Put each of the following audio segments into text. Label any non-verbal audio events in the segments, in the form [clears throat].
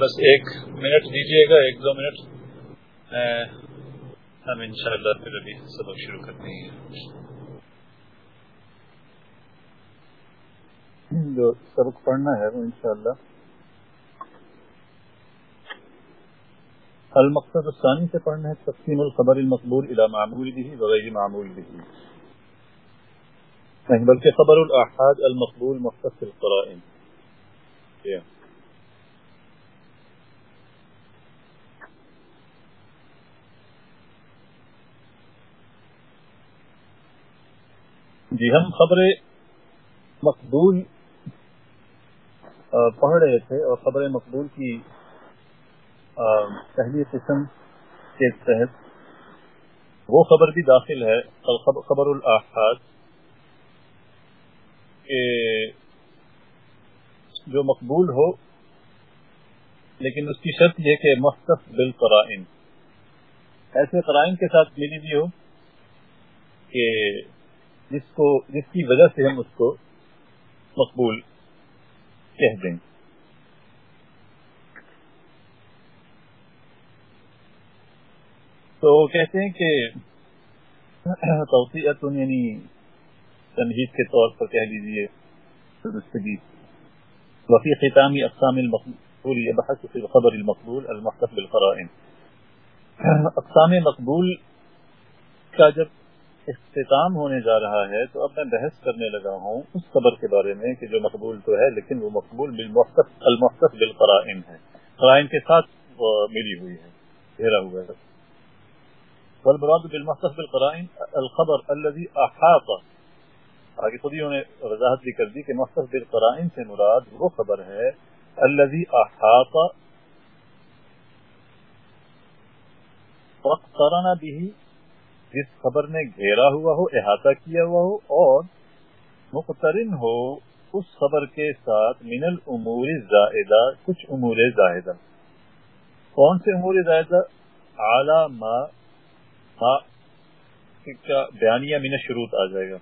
بس ایک منٹ دیجیے گا، ایک دو منٹ۔ ہم انشاءاللہ پھر ابھی سبق شروع کرتے ہیں۔ جو سبق پڑھنا ہے وہ انشاءاللہ۔ المقصد الثانی سے پڑھنا ہے، تقسیم الخبر المقبول الى معمول به وغیر معمول به نہیں، بلکہ خبر الاحاد المقبول مختص القرائن۔ جی ہم خبر مقبول پڑھ رہے تھے اور خبر مقبول کی پہلی قسم کے تحت وہ خبر بھی داخل ہے خبر الاحاد، کہ جو مقبول ہو، لیکن اس کی شرط یہ کہ مختص بالقرائن۔ ایسے قرائن کے ساتھ ملی بھی ہو کہ جس کو جس کی وجہ سے ہم اس کو مقبول کہہ دیں۔ تو کہتے ہیں کہ [clears throat] توسیعت یعنی تنہید کے طور پر کہہ لیجیے وفي ختام اقسام المقبول يبحث في الخبر المقبول المختص بالقرائن۔ [clears throat] اقسام مقبول کا جب اختتام ہونے جا رہا ہے تو اب میں بحث کرنے لگا ہوں اس خبر کے بارے میں کہ جو مقبول تو ہے لیکن وہ مقبول بالمختص المختص بالقرائن ہے۔ قرائن کے ساتھ ملی ہوئی ہے، گھیرا ہوا ہے۔ والمراد بالمختص بالقرائن الخبر الذي احاط آگے خود ہی انہوں نے وضاحت بھی کر دی کہ مختص بالقرائن سے مراد وہ خبر ہے، الذي احاط وقترنا به جس خبر نے گھیرا ہوا ہو، احاطہ کیا ہوا ہو اور مقترن ہو، اس خبر کے ساتھ من الامور زائدہ، کچھ امور زائدہ۔ کون سے امور زائدہ؟ اعلی ما ما، کا بیانیہ من شروط آ جائے گا۔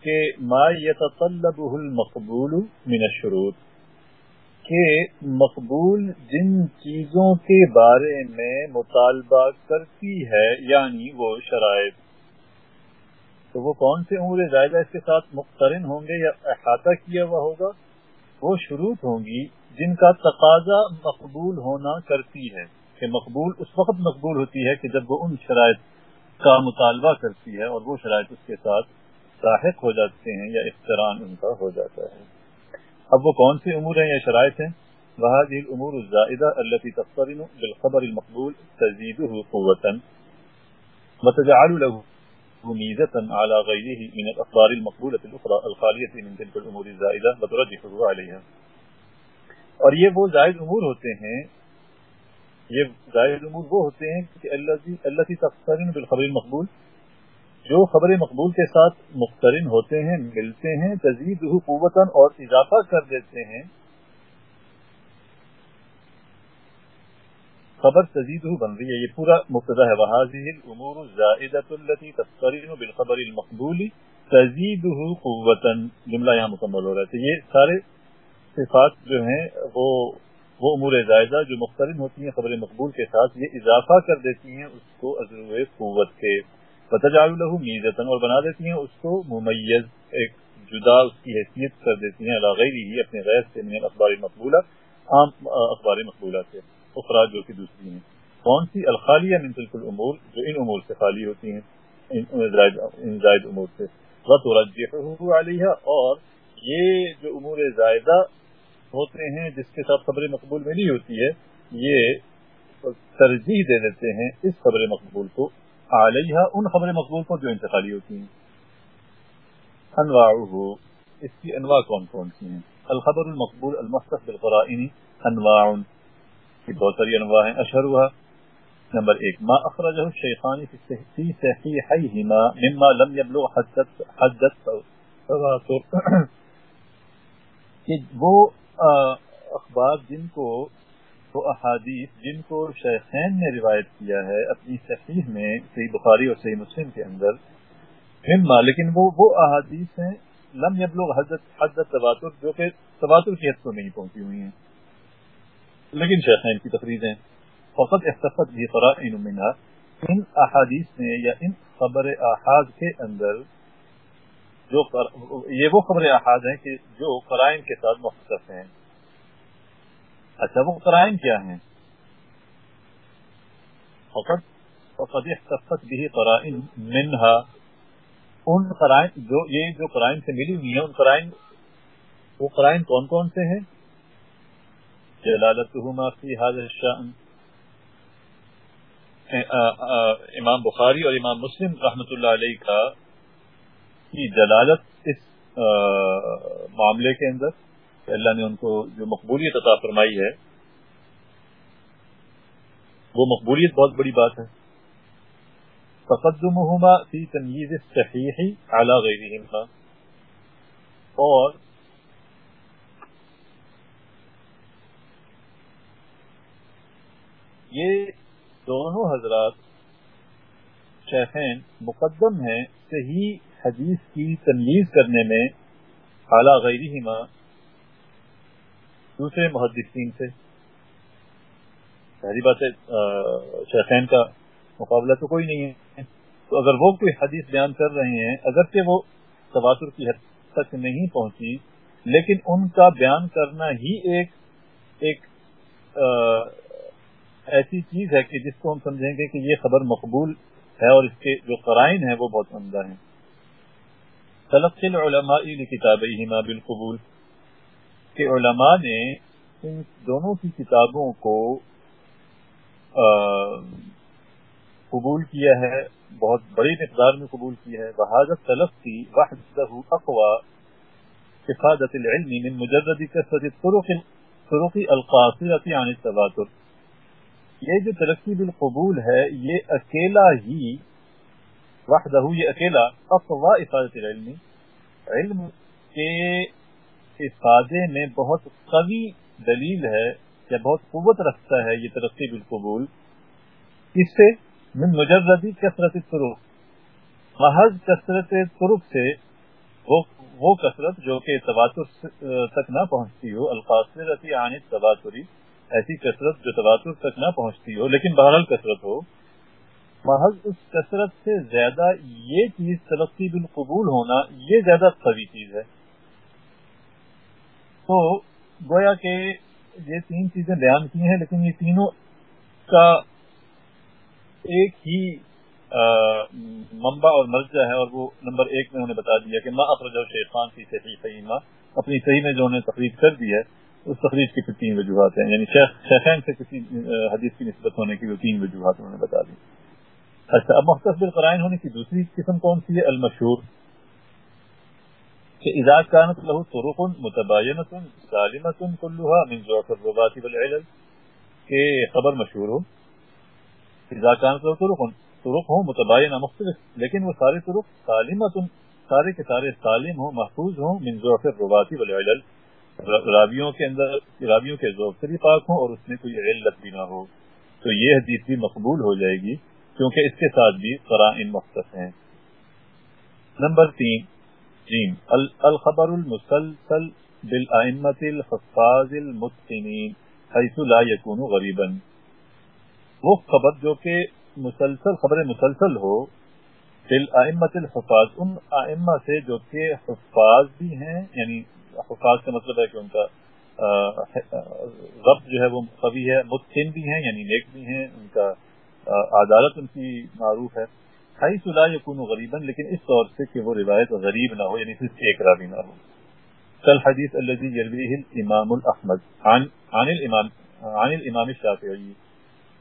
کہ ما یتطلبه المقبول من الشروط۔ کہ مقبول جن چیزوں کے بارے میں مطالبہ کرتی ہے یعنی وہ شرائط۔ تو وہ کون سے امور زائدہ اس کے ساتھ مقترن ہوں گے یا احاطہ کیا ہوا ہوگا؟ وہ شروط ہوں گی جن کا تقاضا مقبول ہونا کرتی ہے، کہ مقبول، اس وقت مقبول ہوتی ہے کہ جب وہ ان شرائط کا مطالبہ کرتی ہے اور وہ شرائط اس کے ساتھ لاحق ہو جاتے ہیں یا اختران ان کا ہو جاتا ہے۔ اب وہ کون سی امور ہیں یا شرائط ہیں؟ وهذه الامور الزائده التي تقترن بالخبر المقبول تزيده قوه وتجعل له ميزه على غيره من الاخبار المقبوله الاخرى الخاليه من تلك الامور الزائده وترجحه عليها۔ اور یہ وہ زائد امور ہوتے ہیں، یہ زائد امور وہ ہوتے ہیں کہ اللہ التي تقترن بالخبر المقبول جو خبر مقبول کے ساتھ مخترن ہوتے ہیں، ملتے ہیں تزید قوت اور اضافہ کر دیتے ہیں۔ خبر تزید بن رہی ہے۔ یہ پورا مبتدا ہے۔ وحاظی الامور الزائدۃ التي تقترن بالخبر المقبول تزید قوتا۔ جملہ یہاں مکمل ہو رہا ہے۔ تو یہ سارے صفات جو ہیں، وہ وہ امور زائدہ جو مخترن ہوتی ہیں، خبر مقبول کے ساتھ یہ اضافہ کر دیتی ہیں اس کو عزو قوت کے۔ فتجعل له اور بنا دیتی ہیں اس کو ممیز، ایک جدا اس کی حیثیت کر دیتی ہیں غیر ہی اپنے غیر سے من اخبار مقبولہ، عام اخبار مقبولہ سے اخرا جو کہ دوسری ہیں۔ کون سی؟ الخالیہ من تلک الامور، جو ان امور سے خالی ہوتی ہیں، ان زائد امور سے۔ وترجحه علیہ اور یہ جو امور زائدہ ہوتے ہیں، جس کے ساتھ خبر مقبول میں نہیں ہوتی ہے، یہ ترجیح دے دیتے ہیں اس خبر مقبول کو۔ علیہ ان خبر مقبول کو جو انتقالی ہوتی ہیں۔ انواع ہو اس کی انواع کون کون سی ہیں؟ الخبر المقبول المختص بالقرائن انواع کی بہت ساری انواع ہیں۔ اشهرها نمبر ایک، ما اخرجه الشیخان فی صحیحیہما مما لم يبلغ حدت حدت تواتر۔ کہ وہ اخبار جن کو وہ احادیث جن کو شیخین نے روایت کیا ہے اپنی صحیح میں، صحیح بخاری اور صحیح مسلم کے اندر ہما لیکن وہ وہ احادیث ہیں، لم یبلغ حضرت حضرت تواتر، جو کہ تواتر کی حد کو نہیں پہنچی ہوئی ہیں۔ لیکن شیخین کی تفریح فقط احتفت بھی قرائن منها ان احادیث میں یا ان خبر احاد کے اندر جو یہ وہ خبر احاد ہیں کہ جو قرائن کے ساتھ مختص ہیں۔ اچھا وہ قرائن کیا ہیں؟ فقط فقط احتفت بھی قرائن منها ان قرائن جو یہ جو قرائن سے ملی ہوئی ہیں، ان قرائن وہ قرائن کون کون سے ہیں؟ جلالتهما فی هذا الشأن۔ امام بخاری اور امام مسلم رحمۃ اللہ علیہ کا کی جلالت اس معاملے کے اندر۔ کہ اللہ نے ان کو جو مقبولیت عطا فرمائی ہے، وہ مقبولیت بہت بڑی بات ہے۔ تقدمهما فی تمیز الصحیح علی غیرہما اور یہ دونوں حضرات شیخین مقدم ہیں، صحیح حدیث کی تنویز کرنے میں اعلیٰ غیر دوسرے محدثین سے۔ پہلی بات ہے شیخین کا مقابلہ تو کوئی نہیں ہے۔ تو اگر وہ کوئی حدیث بیان کر رہے ہیں، اگرچہ وہ تواتر کی حد تک نہیں پہنچی، لیکن ان کا بیان کرنا ہی ایک ایک ایسی چیز ہے کہ جس کو ہم سمجھیں گے کہ یہ خبر مقبول ہے اور اس کے جو قرائن ہیں وہ بہت عمدہ ہیں۔ تلقی العلماء لکتابیہما بالقبول۔ کہ علماء نے ان دونوں کی کتابوں کو قبول کیا ہے، بہت بڑی مقدار میں قبول کیا ہے۔ بحاظت تلقی وحدہ اقوى افادت العلم من مجرد کثرت الطرق الطرق القاصرة عن التواتر۔ یہ جو ترقی بالقبول ہے، یہ اکیلا ہی، وحدہ، یہ اکیلا افوا افادت العلم، علم کے افادے میں بہت قوی دلیل ہے یا بہت قوت رکھتا ہے یہ ترقی بالقبول، اس سے من مجردی کثرت طرق محض کثرت طرق سے وہ وہ کثرت جو کہ تواتر تک نہ پہنچتی ہو، القاصرتی عن التواتری ایسی کثرت جو تواتر تک نہ پہنچتی ہو، لیکن بہرحال کثرت ہو۔ محض اس کثرت سے زیادہ یہ چیز تلقی بالقبول ہونا یہ زیادہ قوی چیز ہے۔ تو گویا کہ یہ تین چیزیں بیان کی ہیں، لیکن یہ تینوں کا ایک ہی منبع اور مرجع ہے اور وہ نمبر ایک میں انہوں نے بتا دیا کہ ماں افرج شیخان کی صحیح صحیح اپنی صحیح میں جو انہوں نے تقریب کر دی ہے، اس تقریب کی پھر تین وجوہات ہیں۔ یعنی شیخین سے کسی حدیث کی نسبت ہونے کی وہ تین وجوہات انہوں نے بتا دی۔ اچھا اب مختصر قرائن ہونے کی دوسری قسم کون سی ہے؟ المشہور۔ کہ اذا كانت له طرق متباینه سالمه كلها من ضعف الربات والعلل، کہ خبر مشہور ہو، اذا كانت له طرق طرق ہو متباینہ مختلف، لیکن وہ سارے طرق سالمه سارے کے سارے سالم ہوں محفوظ ہوں من ضعف الربات والعلل۔ رابیوں کے اندر رابیوں کے ذوق سے بھی پاک ہوں اور اس میں کوئی علت بھی نہ ہو۔ تو یہ حدیث بھی مقبول ہو جائے گی، کیونکہ اس کے ساتھ بھی قرائن مختص ہیں۔ نمبر تین جیم الخبر المسلسل بالائمت الحفاظ المتقنین حیث لا یکون غریبا وہ خبر جو کہ مسلسل، خبر مسلسل ہو بالائمت الحفاظ، ان ائمہ سے جو کہ حفاظ بھی ہیں یعنی حفاظ کا مطلب ہے کہ ان کا ضبط جو ہے وہ قوی ہے، متقن بھی ہیں یعنی نیک بھی ہیں، ان کا عدالت ان کی معروف ہے۔ ہائی صلاح یقون غریباً، لیکن اس طور سے کہ وہ روایت غریب نہ ہو یعنی صرف ایک راوی نہ ہو۔ کل حدیث الذي يرويه الامام الاحمد، عن عن الامام عن الامام الشافعي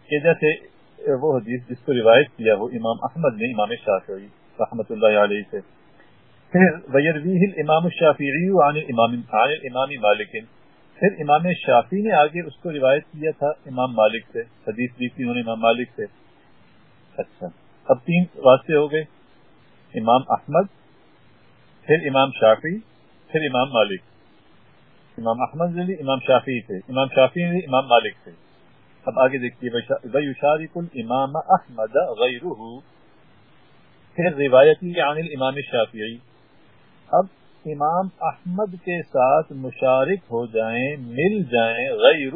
کہ جیسے وہ حدیث جس کو روایت کیا وہ امام احمد نے، امام شافعی رحمۃ اللہ علیہ سے۔ پھر ویرویہ الامام الشافعی عن الامام عن الامام مالک۔ پھر امام شافعی نے آگے اس کو روایت کیا تھا، امام مالک سے، حدیث لی تھی انہوں نے، امام مالک سے۔ اچھا۔ اب تین واسطے ہو گئے۔ امام احمد، پھر امام شافعی، پھر امام مالک۔ امام احمد علی امام شافعی تھے، امام شافعی علی امام مالک تھے۔ اب آگے دیکھیے ویشارک الامام احمد غیرہ۔ پھر روایتی عن الامام شافعی۔ اب امام احمد کے ساتھ مشارک ہو جائیں، مل جائیں غیر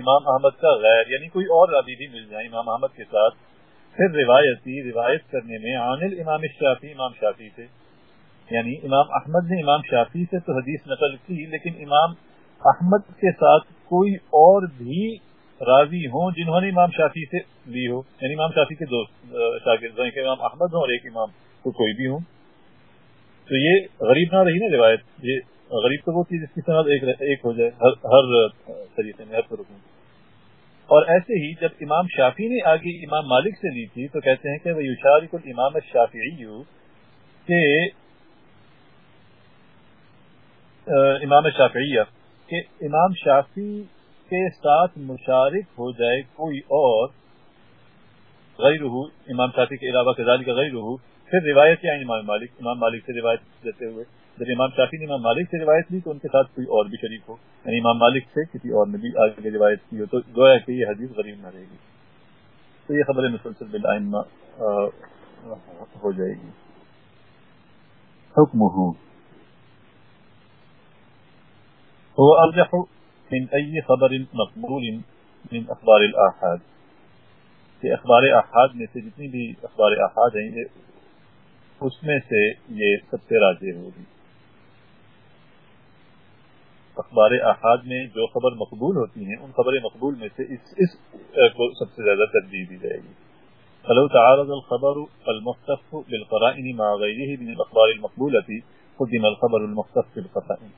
امام احمد کا غیر یعنی کوئی اور رابی بھی مل جائیں امام احمد کے ساتھ۔ پھر روایتی روایت کرنے میں عانل امام شافی امام شافی سے یعنی امام احمد نے امام شافی سے تو حدیث نقل کی لیکن امام احمد کے ساتھ کوئی اور بھی راضی ہوں جنہوں نے امام شافی سے لی ہو۔ یعنی امام شافی کے دوست شاگرد امام احمد ہوں اور ایک امام کو کوئی بھی ہوں۔ تو یہ غریب نہ رہی نا روایت یہ غریب تو وہ چیز اس کی صنعت ایک, ایک ہو جائے ہر ہر طریقے میں ہر طرف میں۔ اور ایسے ہی جب امام شافی نے آگے امام مالک سے لی تھی تو کہتے ہیں کہ وہ یوشارک الامام شافی کہ امام شافعیہ، کہ امام شافی کے ساتھ مشارک ہو جائے کوئی اور غیر امام شافی کے علاوہ کزالی کا غیر پھر روایت آئیں امام مالک امام مالک سے روایت دیتے ہوئے۔ جب امام شافی نے امام مالک سے روایت لی تو ان کے ساتھ کوئی اور بھی شریک ہو یعنی امام مالک سے کسی اور نے بھی آگے روایت کی ہو، تو گویا کہ یہ حدیث غریب نہ رہے گی۔ تو یہ خبر مسلسل بالآئمہ ہو جائے گی۔ حکم هو أرجح من أي خبر مقبول من أخبار الآحاد۔ کہ اخبار احاد میں سے جتنی بھی اخبار احاد ہیں اس میں سے یہ سب سے راجے ہوگی۔ اخبار احاد میں جو خبر مقبول ہوتی ہیں ان خبر مقبول میں سے اس, اس کو سب سے زیادہ ترجیح دی جائے گی فلو تعارض الخبر المختص بالقرائن مع غيره من الاخبار المقبولة قدم الخبر المختص بالقرائن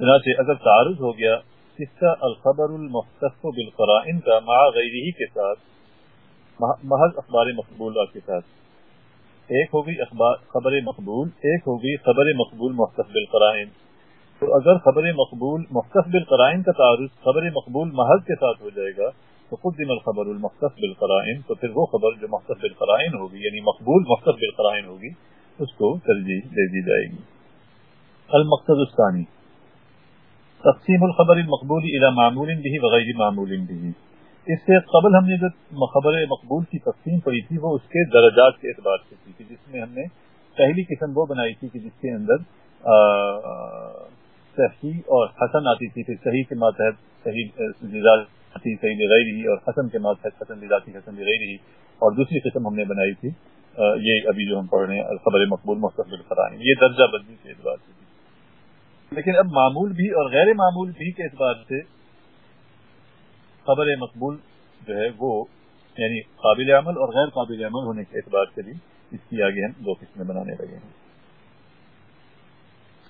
چنانچہ اگر تعارض ہو گیا اس کا الخبر المختص بالقرائن کا مع غیره کے ساتھ محض اخبار مقبول کے ساتھ ایک ہوگی اخبار خبر مقبول ایک تو اگر خبر مقبول مختص قرائن کا تعارف خبر مقبول محض کے ساتھ ہو جائے گا، تو خود الخبر المختص بالقرائن، تو پھر وہ خبر جو مختص بالقرائن ہوگی یعنی مقبول مختص بالقرائن ہوگی، اس کو ترجیح دے دی جائے گی۔ المقصد الثانی، تقسیم الخبر المقبول الى معمول به وغیر معمول به۔ اس سے قبل ہم نے جو خبر مقبول کی تقسیم پڑی تھی، وہ اس کے درجات کے اعتبار سے تھی، جس میں ہم نے پہلی قسم وہ بنائی تھی کہ جس کے اندر صحیح اور حسن آتی تھی، پھر صحیح کے ماتحت صحیح آتی، صحیح لگائی رہی اور حسن کے ماتحت حسن لذاتی حسن لگائی رہی اور دوسری قسم ہم نے بنائی تھی۔ یہ ابھی جو ہم پڑھ رہے ہیں خبر مقبول، مستقبل فرائیں یہ درجہ بندی کے اعتبار سے تھی۔ لیکن اب معمول بھی اور غیر معمول بھی کے اعتبار سے خبر مقبول جو ہے، وہ یعنی قابل عمل اور غیر قابل عمل ہونے کے اعتبار سے بھی اس کی آگے ہم دو قسمیں بنانے لگے ہیں۔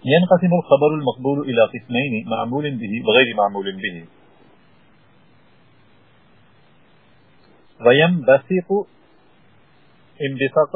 ينقسم الخبر المقبول إلى قسمين معمول به وغير معمول به. وينبثق انبثاق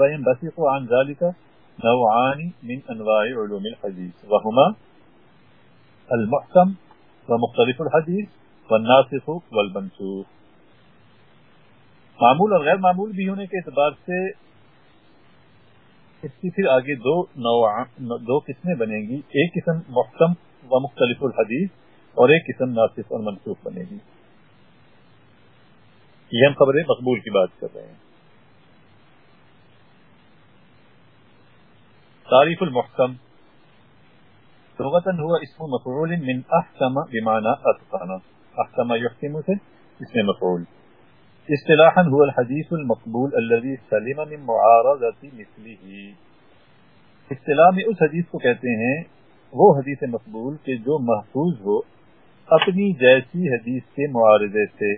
وينبثق عن ذلك نوعان من انواع علوم الحديث وهما المحكم ومختلف الحديث. والناسخ والمنسوخ معمول اور غیر معمول بھی ہونے کے اعتبار سے اس کی پھر آگے دو نوع دو قسمیں بنے گی۔ ایک قسم محکم و مختلف الحدیث اور ایک قسم ناسخ اور منسوخ بنے گی۔ یہ ہم خبریں مقبول کی بات کر رہے ہیں۔ تعریف المحکم۔ لغتا هو اسم مفعول من احکم بمعنى اتقان احکم يحکم سے اسم مفعول. اصطلاحا هو الحديث المقبول الذي سلم من معارضة مثله. اصطلاح میں اس حدیث کو کہتے ہیں، وہ حدیث مقبول کہ جو محفوظ ہو اپنی جیسی حدیث کے معارضے سے۔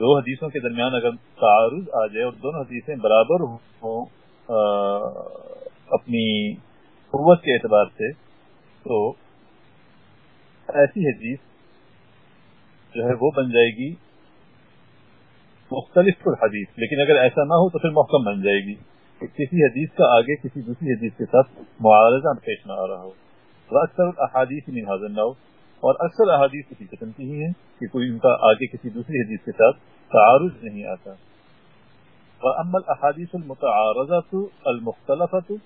دو حدیثوں کے درمیان اگر تعارض آ جائے اور دونوں حدیثیں برابر ہوں اپنی قوت کے اعتبار سے، تو ایسی حدیث جو ہے وہ بن جائے گی مختلف الحدیث، لیکن اگر ایسا نہ ہو تو پھر محکم بن جائے گی۔ کسی حدیث کا آگے کسی دوسری حدیث کے ساتھ معارضہ پیش نہ آ رہا ہو۔ اکثر احادیث میں حاضر نہ ہو اور اکثر احادیث کسی قسم کی ہی ہیں کہ کوئی ان کا آگے کسی دوسری حدیث کے ساتھ تعارض نہیں آتا۔ واما الاحاديث المتعارضه المختلفه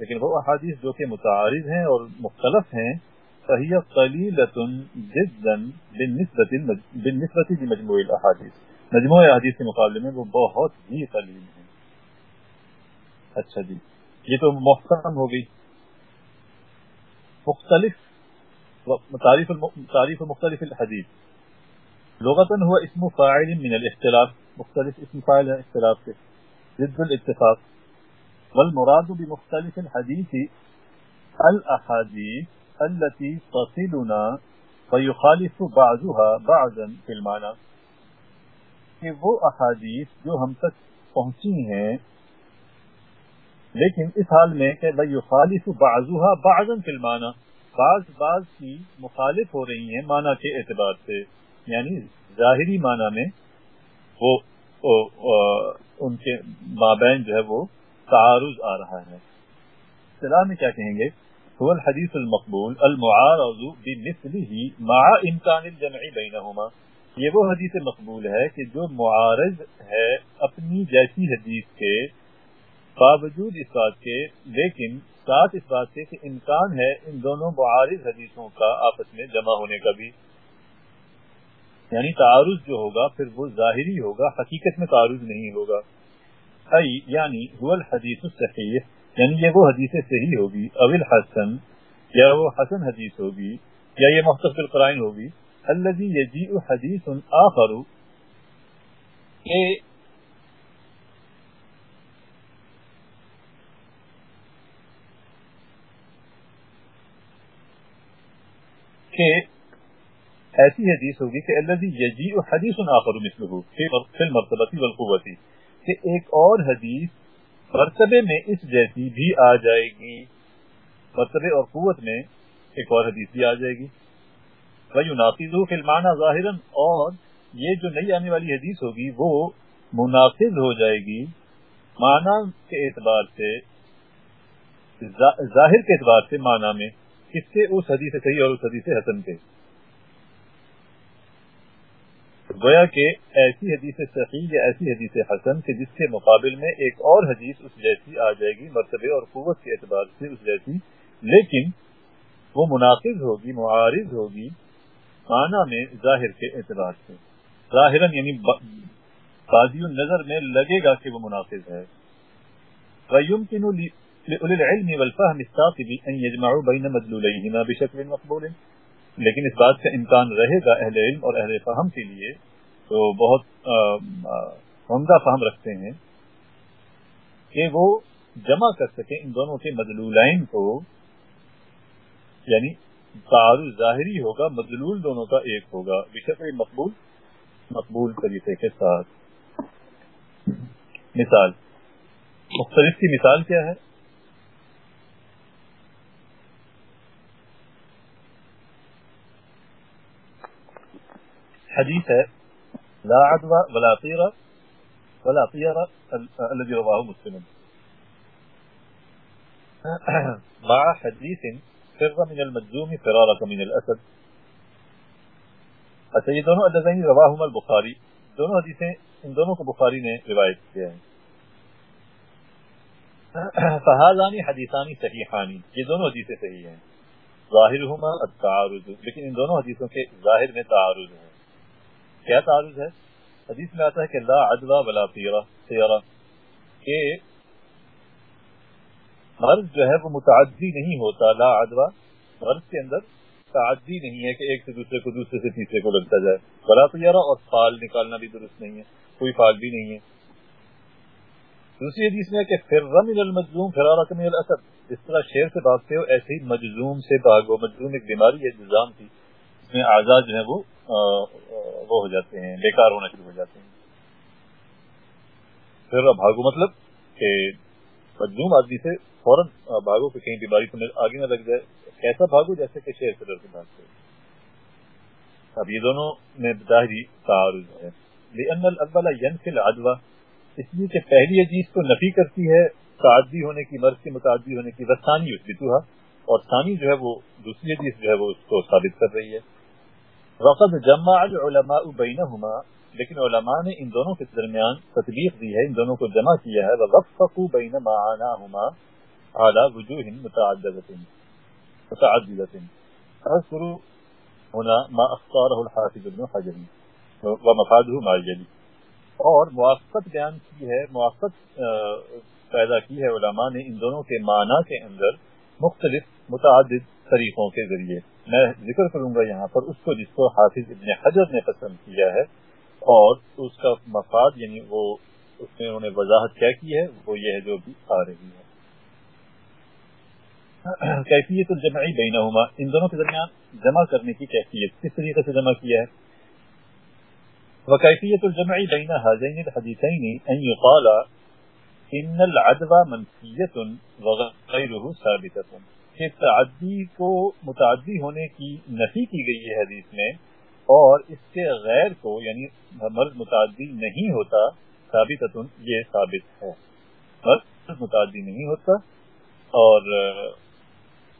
لیکن وہ احادیث جو کہ متعارض ہیں اور مختلف ہیں فهي قليلة جدا بالنسبة بالنسبة لمجموع الأحاديث. مجموع مقابلے میں وہ بہت ہی قلیل ہیں اچھا جی یہ تو محترم ہو گئی مختلف. تعریف تعریف مختلف الحدیث لغتا هو اسم فاعل من الاختلاف. مختلف اسم فاعل اختلاف کے ضد الاتفاق. والمراد بمختلف الحديث الأحاديث التي تصلنا ويخالف بعضها بعضا في المعنى. کہ وہ احادیث جو ہم تک پہنچی ہیں، لیکن اس حال میں کہ خالف بعضها بعضا في المعنى. بعض بعض کی مخالف ہو رہی ہیں معنی کے اعتبار سے یعنی ظاہری معنی میں وہ ان کے مابین جو ہے وہ تعارض آ رہا ہے۔ اصطلاح میں کیا کہیں گے؟ هو الحديث المقبول، المعارض بمثله مع امکان الجمع بينهما. یہ وہ حدیث مقبول ہے کہ جو معارض ہے اپنی جیسی حدیث کے باوجود اس بات کے، لیکن ساتھ اس بات سے کہ امکان ہے ان دونوں معارض حدیثوں کا آپس میں جمع ہونے کا بھی۔ یعنی تعارض جو ہوگا پھر وہ ظاہری ہوگا، حقیقت میں تعارض نہیں ہوگا۔ ای یعنی هو الحدیث الصحیح۔ یعنی یہ وہ حدیث صحیح ہوگی اول حسن یا وہ حسن حدیث ہوگی یا یہ مختصر قرائن ہوگی الذي يجيء حديث آخر۔ کہ ایسی حدیث ہوگی کہ الذي يجيء حديث آخر مثله في المرتبة والقوة کہ ایک اور حدیث مرتبے میں اس جیسی بھی آ جائے گی۔ مرتبے اور قوت میں ایک اور حدیث بھی آ جائے گی۔ ناقز فلمانہ ظاہر اور یہ جو نئی آنے والی حدیث ہوگی وہ مناسب ہو جائے گی۔ معنی کے اعتبار سے ظاہر کے اعتبار سے معنی میں کس سے اس حدیث صحیح اور اس حدیث حسن کے۔ گویا کہ ایسی حدیث صحیح یا ایسی حدیث حسن کہ جس کے مقابل میں ایک اور حدیث اس جیسی آ جائے گی، مرتبے اور قوت کے اعتبار سے اس جیسی، لیکن وہ مناسب ہوگی، معارض ہوگی معنی میں ظاہر کے اعتبار سے۔ ظاہر یعنی بازی النظر میں لگے گا کہ وہ مناسب ہے۔ وَيُمْكِنُ لِعِلْمِ وَالْفَهْمِ السَّاقِبِ أَن يَجْمَعُوا بَيْنَ مَدْلُولَيْهِمَا بِشَكْلٍ مَقْبُولٍ۔ لیکن اس بات کا امکان رہے گا اہل علم اور اہل فہم کے لیے، تو بہت عمدہ فہم رکھتے ہیں کہ وہ جمع کر سکے ان دونوں کے مدلولین کو یعنی تعارض ظاہری ہوگا، مدلول دونوں کا ایک ہوگا بشک مقبول مقبول طریقے کے ساتھ۔ مثال، مختلف کی مثال کیا ہے؟ حديث لا عدوى ولا طيرة ولا طيرة الذي رواه مسلم. [clears throat] مع حديث فر من المجزوم فرارة من الأسد. اچھا یہ دونوں حدیث ہیں رواہما البخاری دونوں حدیثیں ان دونوں کو بخاری نے روایت کیا ہے. [clears throat] فہذانی حدیثانی صحیحانی یہ دونوں حدیثیں صحیح ہیں. ظاہرهما التعارض. لیکن ان دونوں حدیثوں کے ظاہر میں تعارض ہیں. کیا تعارض ہے؟ حدیث میں آتا ہے کہ لا عدوا ولا سیرا کہ مرض جو ہے وہ متعدی نہیں ہوتا، لا عدوا مرض کے اندر تعدی نہیں ہے کہ ایک سے دوسرے کو دوسرے سے تیسرے کو لگتا جائے۔ بلا طیارہ اور فال نکالنا بھی درست نہیں ہے، کوئی فال بھی نہیں ہے۔ دوسری حدیث میں کہ پھر من المجزوم فرارا من الاسد۔ اس طرح شیر سے بھاگتے ہو، ایسے ہی مجزوم سے بھاگو۔ مجزوم ایک بیماری ہے، جزام تھی۔ اس میں آزاد جو ہے وہ وہ ہو جاتے ہیں، بیکار ہونا شروع ہو جاتے ہیں۔ پھر بھاگو مطلب کہ مجلوم آدمی سے فوراً بھاگو کہ کہیں بیماری تمہیں آگے نہ لگ جائے۔ کیسا بھاگو جیسے کہ شہر سے ڈر کے بھاگتے اب یہ دونوں میں ظاہری تعارض ہے۔ لأن الاول ينفي العدوى اس لیے کہ پہلی عزیز کو نفی کرتی ہے، تعدی ہونے کی مرض کے متعدی ہونے کی وسانی اس بتوہا اور ثانی جو ہے وہ دوسری عزیز جو ہے وہ اس کو ثابت کر رہی ہے۔ وقت جمع العلماء بینہما لیکن علماء نے ان دونوں کے درمیان تطبیق دی ہے، ان دونوں کو جمع کیا ہے وَغَفَّقُوا بَيْنَ مَعَانَاهُمَا عَلَى وُجُوهٍ مُتَعَدِّدَةٍ اذکر هنا ما اختاره الحافظ ابن حجر ومفاده ما يلي۔ اور موافقت بیان کی ہے، موافقت پیدا کی ہے، علماء نے ان دونوں کے معنی کے اندر مختلف متعدد طریقوں کے ذریعے۔ میں ذکر کروں گا یہاں پر اس کو جس کو حافظ ابن حجر نے پسند کیا ہے اور اس کا مفاد یعنی وہ اس میں انہوں نے وضاحت کیا کی ہے، وہ یہ ہے جو بھی آ رہی ہے۔ کیفیت الجمعی بینہما، ان دونوں کے درمیان جمع کرنے کی کیفیت کس طریقے سے جمع کیا ہے؟ وکیفیت الجمعی بین هذین الحدیثین، ان يقال ان العدوى منفیت وغیرہ ثابتت کہ تعدی کو متعدی ہونے کی نفی کی گئی ہے حدیث میں، اور اس کے غیر کو یعنی مرض متعدی نہیں ہوتا ثابت یہ ثابت ہے۔ مرض متعدی نہیں ہوتا، اور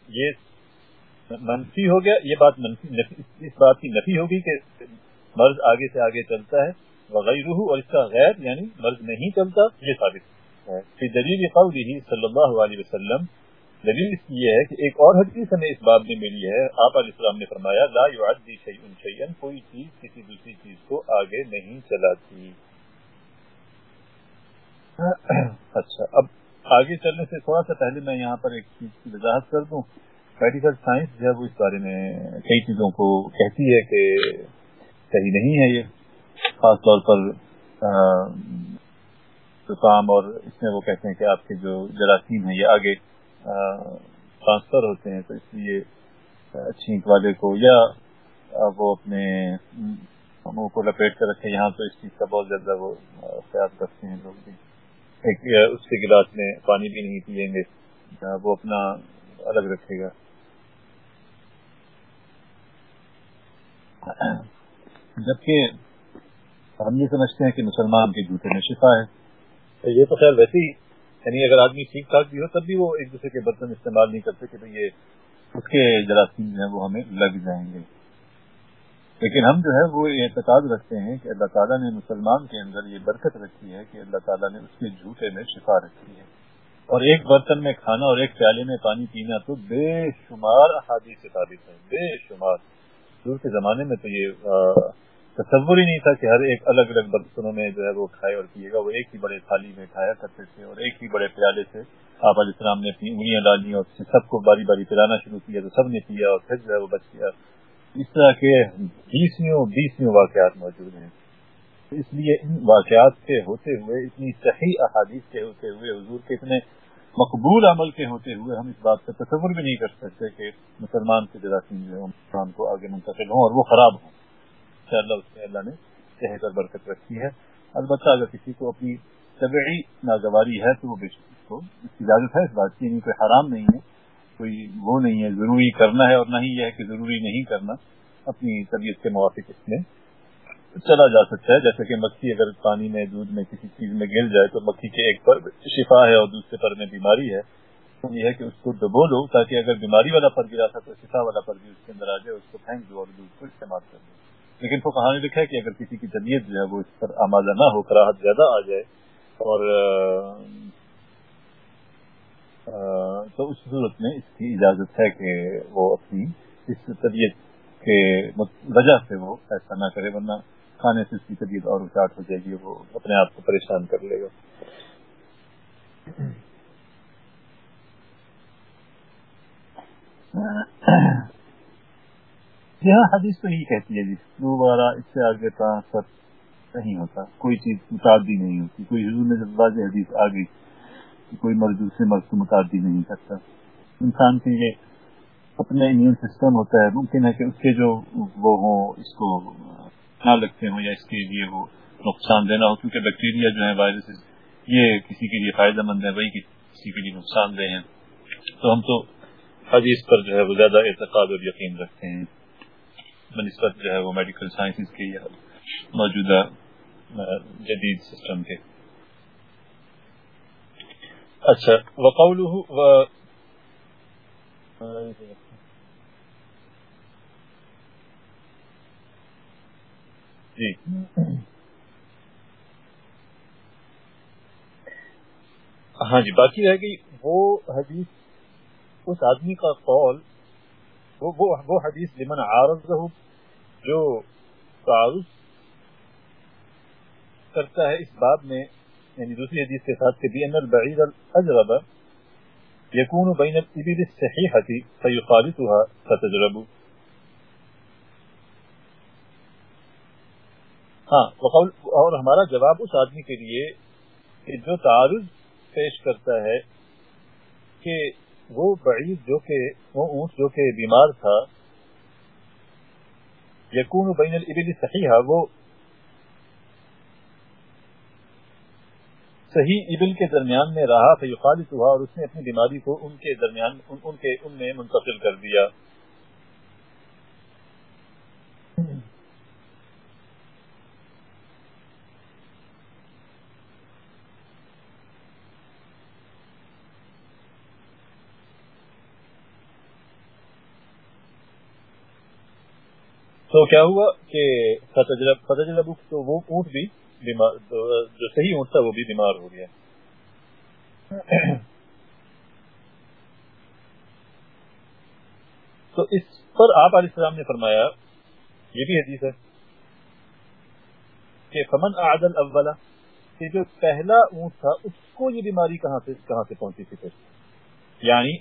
یہ منفی ہو گیا، یہ بات منفی، اس بات کی نفی ہوگی کہ مرض آگے سے آگے چلتا ہے، وغیرہ، اور اس کا غیر یعنی مرض نہیں چلتا، یہ ثابت ہے۔ دلیل قولی صلی اللہ علیہ وسلم دلیل اس کی یہ ہے کہ ایک اور حدیث ہمیں اس باب میں ملی ہے، آپ علیہ السلام نے فرمایا، لا یعدی شیئن شیئن کوئی چیز کسی دوسری چیز کو آگے نہیں چلاتی۔ [coughs] اچھا اب آگے چلنے سے تھوڑا سا پہلے میں یہاں پر ایک چیز کی وضاحت کر دوں۔ میڈیکل سائنس جو ہے وہ اس بارے میں کئی چیزوں کو کہتی ہے کہ صحیح نہیں ہے یہ۔ خاص طور پر زکام اور اس میں وہ کہتے ہیں کہ آپ کے جو جراثیم ہیں، یہ آگے ٹرانسفر ہوتے ہیں، تو اس لیے چھینک والے کو، یا وہ اپنے منہ کو لپیٹ کر رکھے، یہاں تو اس چیز کا بہت زیادہ وہ خیال رکھتے ہیں لوگ بھی۔ ایک اس کے گلاس میں پانی بھی نہیں پیئیں گے وہ اپنا الگ رکھے گا۔ جبکہ ہم یہ سمجھتے ہیں کہ مسلمان کے جوتے میں شفا ہے۔ یہ تو خیر ویسے ہی یعنی اگر آدمی ٹھیک ٹھاک بھی ہو، تب بھی وہ ایک دوسرے کے برتن استعمال نہیں کرتے کہ یہ اس کے جراثیم جو ہے وہ ہمیں لگ جائیں گے۔ لیکن ہم جو ہے وہ اعتقاد رکھتے ہیں کہ اللہ تعالیٰ نے مسلمان کے اندر یہ برکت رکھی ہے کہ اللہ تعالیٰ نے اس کے جھوٹے میں شفا رکھی ہے۔ اور ایک برتن میں کھانا اور ایک پیالے میں پانی پینا تو بے شمار احادیث سے ثابت ہے بے شمار۔ دور کے زمانے میں تو یہ تصور ہی نہیں تھا کہ ہر ایک الگ الگ برتنوں میں جو ہے وہ کھائے اور پیے گا، وہ ایک ہی بڑے تھالی میں کھایا کرتے تھے اور ایک ہی بڑے پیالے سے آپ علیہ السلام نے اپنی انگلیاں ڈالی اور سب کو باری باری پلانا شروع کیا، تو سب نے پیا اور پھر جو ہے وہ بچ گیا۔ اس طرح کے بیسویں بیسویں واقعات موجود ہیں۔ اس لیے ان واقعات کے ہوتے ہوئے، اتنی صحیح احادیث کے ہوتے ہوئے، حضور کے اتنے مقبول عمل کے ہوتے ہوئے ہم اس بات کا تصور بھی نہیں کر سکتے کہ مسلمان کے جراثیم جو ہے کو آگے منتقل ہوں اور وہ خراب ہوں۔ انشاءاللہ اس میں اللہ نے صحت اور برکت رکھی ہے۔ البتہ اگر کسی کو اپنی طبعی ناگواری ہے تو وہ بے شک کو اس کی اجازت ہے، اس بات کی یعنی کوئی حرام نہیں ہے، کوئی وہ نہیں ہے، ضروری کرنا ہے اور نہ ہی یہ ہے کہ ضروری نہیں کرنا اپنی طبیعت کے موافق اس میں چلا جا سکتا ہے۔ جیسے کہ مکھی اگر پانی میں، دودھ میں کسی چیز میں گر جائے تو مکھی کے ایک پر شفا ہے اور دوسرے پر میں بیماری ہے۔ تو یہ ہے کہ اس کو ڈبو دو تاکہ اگر بیماری والا پر گرا تھا تو شفا والا پر بھی اس کے اندر آ جائے، اس کو پھینک دو اور دودھ کو استعمال کر دو لیکن وہ کہانی لکھا ہے کہ اگر کسی کی طبیعت جو ہے وہ اس پر آمادہ نہ ہو، کراہت زیادہ آ جائے اور تو اس صورت میں اس کی اجازت ہے کہ وہ اپنی اس طبیعت کے وجہ سے وہ ایسا نہ کرے، ورنہ کھانے سے اس کی طبیعت اور اچاٹ ہو جائے گی، وہ اپنے آپ کو پریشان کر لے گا۔ یہاں حدیث تو یہی کہتی ہے جی؟ دو اس سے آگے ٹرانسفر نہیں ہوتا، کوئی چیز متعدی نہیں ہوتی، کوئی حضور میں جب واضح حدیث آ گئی کوئی مرض دوسرے مرض کو متعدی نہیں کرتا۔ انسان کے یہ اپنے امیون سسٹم ہوتا ہے، ممکن ہے کہ اس کے جو وہ ہوں، اس کو نہ لگتے ہوں یا اس کے لیے وہ نقصان دینا ہو، کیونکہ بیکٹیریا جو ہے وائرس یہ کسی کے لیے فائدہ مند ہے وہی کسی کے لیے نقصان دہ ہیں۔ تو ہم تو حدیث پر جو ہے، وہ زیادہ اعتقاد اور یقین رکھتے ہیں۔ بنسبت جو ہے وہ میڈیکل سائنسز کے یا موجودہ جدید سسٹم کے اچھا وقول جی ہاں جی باقی رہ گئی وہ حدیث اس آدمی کا قول وہ وہ, وہ حدیث لمن عارض جو تعارض کرتا ہے اس باب میں یعنی دوسری حدیث کے ساتھ کہ بین البعید الاجرب یکون بین الابل الصحیحة فیخالطها فتجرب. ہاں وقول، اور ہمارا جواب اس آدمی کے لیے کہ جو تعارض پیش کرتا ہے کہ وہ بعید جو کہ، وہ اونٹ جو کہ بیمار تھا یقون بین الابل صحیحہ وہ صحیح ابل کے درمیان میں رہا فیقالت ہوا اور اس نے اپنی بیماری کو ان کے درمیان ان, ان کے ان میں منتقل کر دیا۔ تو کیا ہوا کہ فتجرب تو وہ اونٹ بھی بیمار جو صحیح اونٹ تھا وہ بھی بیمار ہو گیا۔ تو اس پر آپ علیہ السلام نے فرمایا، یہ بھی حدیث ہے کہ فمن اعدل اولا کہ جو پہلا اونٹ تھا اس کو یہ بیماری کہاں سے کہاں سے پہنچی تھی پھر؟ یعنی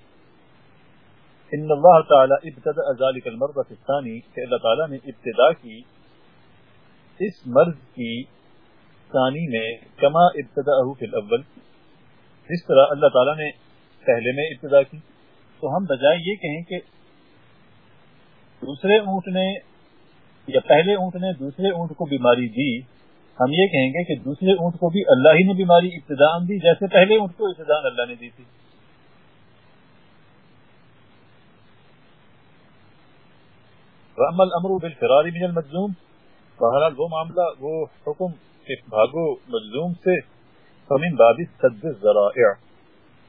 ان اللہ تعالی ابتدا ذلك المرض الثاني، کہ اللہ تعالی نے ابتدا کی اس مرض کی ثانی میں کما ابتدا فی الاول جس طرح اللہ تعالی نے پہلے میں ابتدا کی۔ تو ہم بجائے یہ کہیں کہ دوسرے اونٹ نے یا پہلے اونٹ نے دوسرے اونٹ کو بیماری دی، ہم یہ کہیں گے کہ دوسرے اونٹ کو بھی اللہ ہی نے بیماری ابتدان دی جیسے پہلے اونٹ کو ابتدان اللہ نے دی تھی۔ امر بالفرار من المجزوم بہرحال وہ معاملہ، وہ حکم کہ بھاگو مجزوم سے، فمن باب صد ذرائع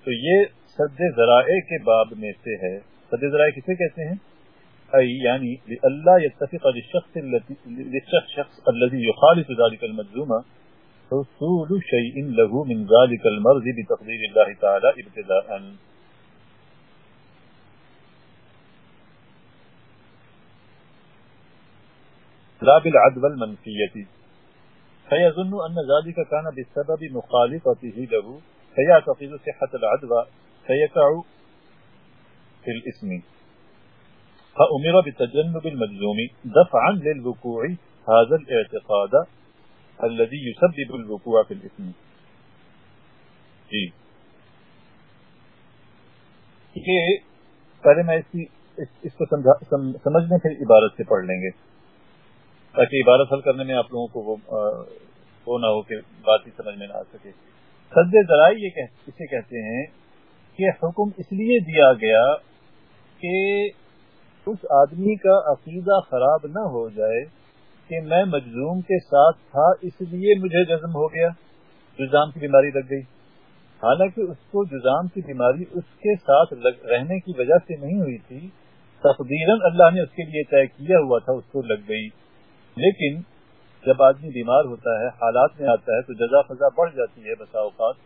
تو یہ صد ذرائع کے باب میں سے ہے۔ صد ذرائع کسے کہتے ہیں؟ ای یعنی اللہ يتفق للشخص للشخص الذي يخالف ذلك المجزوم حصول شيء له من ذلك المرض بتقدير الله تعالى ابتداء۔ لا بالعدوى المنفية فيظن أن ذلك كان بسبب مخالفته له فيعتقد صحة العدوى فيقع في الاسم۔ فأمر بتجنب المجزوم دفعا للوقوع هذا الاعتقاد الذي يسبب الوقوع في الاسم۔ جی۔ یہ پہلے میں اس, کی اس, اس کو سمجھنے پھر عبارت سے پڑھ لیں گے۔ تاکہ عبارت حل کرنے میں آپ لوگوں کو وہ وہ نہ ہو کہ بات ہی سمجھ میں نہ آ سکے۔ سد ذرائع یہ اسے کہتے ہیں کہ حکم اس لیے دیا گیا کہ اس آدمی کا عقیدہ خراب نہ ہو جائے کہ میں مجزوم کے ساتھ تھا، اس لیے مجھے جزم ہو گیا، جزام کی بیماری لگ گئی۔ حالانکہ اس کو جزام کی بیماری اس کے ساتھ رہنے کی وجہ سے نہیں ہوئی تھی۔ تقدیرن اللہ نے اس کے لیے طے کیا ہوا تھا، اس کو لگ گئی۔ لیکن جب آدمی بیمار ہوتا ہے، حالات میں آتا ہے، تو جزا فضا بڑھ جاتی ہے بسا اوقات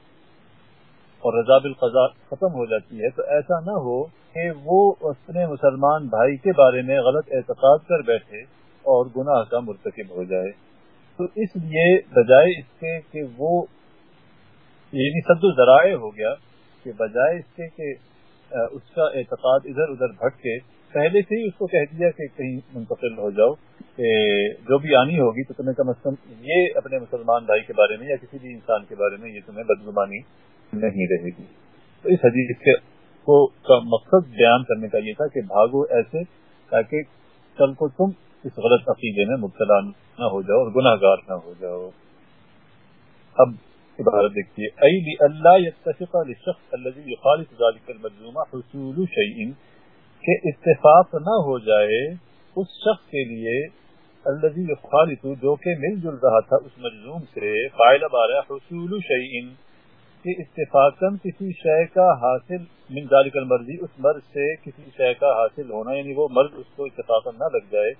اور رضا بالقضا ختم ہو جاتی ہے۔ تو ایسا نہ ہو کہ وہ اپنے مسلمان بھائی کے بارے میں غلط اعتقاد کر بیٹھے اور گناہ کا مرتکب ہو جائے۔ تو اس لیے بجائے اس کے کہ وہ یعنی صد ذرائع ہو گیا کہ بجائے اس کے کہ اس کا اعتقاد ادھر ادھر بھٹ کے پہلے سے ہی اس کو کہہ دیا کہ کہیں منتقل ہو جاؤ، کہ جو بھی آنی ہوگی تو تمہیں کم از کم یہ اپنے مسلمان بھائی کے بارے میں یا کسی بھی انسان کے بارے میں یہ تمہیں بدگمانی نہیں رہے گی۔ تو اس حدیث کے کو کا مقصد بیان کرنے کا یہ تھا کہ بھاگو ایسے تاکہ کل کو تم اس غلط عقیدے میں مبتلا نہ ہو جاؤ اور گناہ گار نہ ہو جاؤ۔ اب عبارت دیکھیے اللہ یتفق للشخص الذي يخالف ذلك المجزوم حصول شيء کہ اتفاق نہ ہو جائے اس شخص کے لیے الذي يخالف جو کہ مل جل رہا تھا اس مجزوم سے فائل بارہ، حصول شیئن، کہ اتفاقا کسی شے کا حاصل، من ذالک المرضی، اس مرض سے کسی شے کا حاصل ہونا یعنی وہ مرض اس کو اتفاقا نہ لگ جائے۔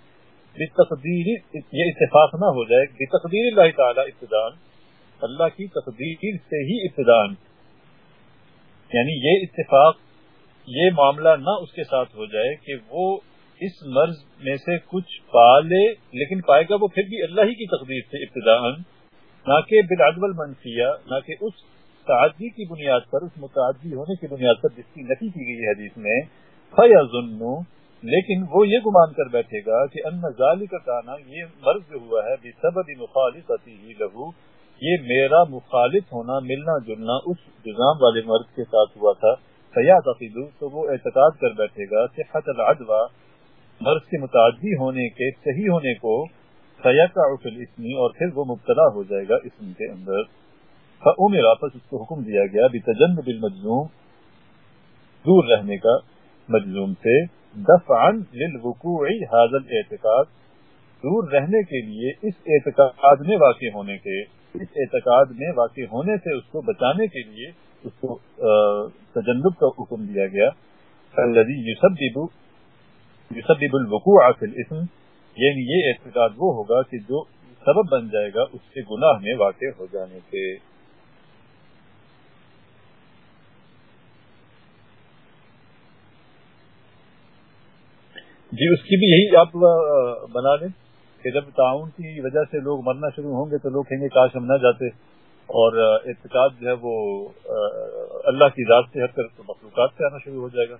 بتقدیر یہ اتفاق نہ ہو جائے، بتقدیر اللہ تعالی ابتدان، اللہ کی تقدیر سے ہی ابتدان۔ یعنی یہ اتفاق یہ معاملہ نہ اس کے ساتھ ہو جائے کہ وہ اس مرض میں سے کچھ پا لے، لیکن پائے گا وہ پھر بھی اللہ ہی کی تقدیر سے ابتدا نہ کہ بالعدل منفیہ، نہ کہ اس تعدی کی بنیاد پر، اس متعدی ہونے کی بنیاد پر جس کی نفی کی گئی حدیث میں فیا لیکن وہ یہ گمان کر بیٹھے گا کہ ان ظالی کا کانا یہ مرض جو ہوا ہے بے سبب مخالف ہی لہو یہ میرا مخالف ہونا، ملنا جلنا اس جزام والے مرض کے ساتھ ہوا تھا۔ سیاح تو وہ اعتقاد کر بیٹھے گا کہ حت العدوہ مرض کے متعدی ہونے کے صحیح ہونے کو سیاح کا اسمی اور پھر وہ مبتلا ہو جائے گا اسم کے اندر۔ عمر آپس اس کو حکم دیا گیا، بتجنب المجزوم دور رہنے کا مجزوم سے۔ دفعا للوقوع هذا الاعتقاد۔ دور رہنے کے لیے اس اعتقاد میں واقع ہونے کے، اس اعتقاد میں واقع ہونے سے اس کو بچانے کے لیے اس کو تجنب کا حکم دیا گیا۔ الذي يسبب يسبب الوقوع في الاسم یعنی یہ اعتقاد وہ ہوگا کہ جو سبب بن جائے گا، اس کے گناہ میں واقع ہو جانے کے جی اس کی بھی یہی آپ بنا لیں کہ جب تعاون کی وجہ سے لوگ مرنا شروع ہوں گے تو لوگ کہیں گے، کاش ہم نہ جاتے۔ اور اعتقاد جو ہے وہ اللہ کی ذات سے ہٹ کر مخلوقات سے آنا شروع ہو جائے گا۔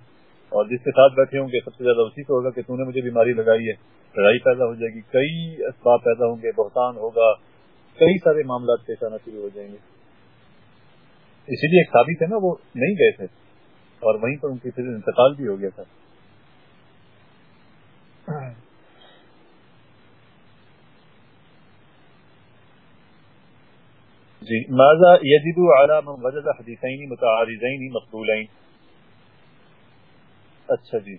اور جس کے ساتھ بیٹھے ہوں گے، سب سے زیادہ اسی کو ہوگا کہ تو نے مجھے بیماری لگائی ہے، لڑائی پیدا ہو جائے گی، کئی اسباب پیدا ہوں گے، بہتان ہوگا، کئی سارے معاملات پیش آنا شروع ہو جائیں گے۔ اسی لیے ایک ثابت ہے نا، وہ نہیں گئے تھے۔ اور وہیں پر ان کی پھر انتقال بھی ہو گیا تھا۔ جی. ماذا يجب على من وجد حديثين متعارضين مقبولين اچھا جی.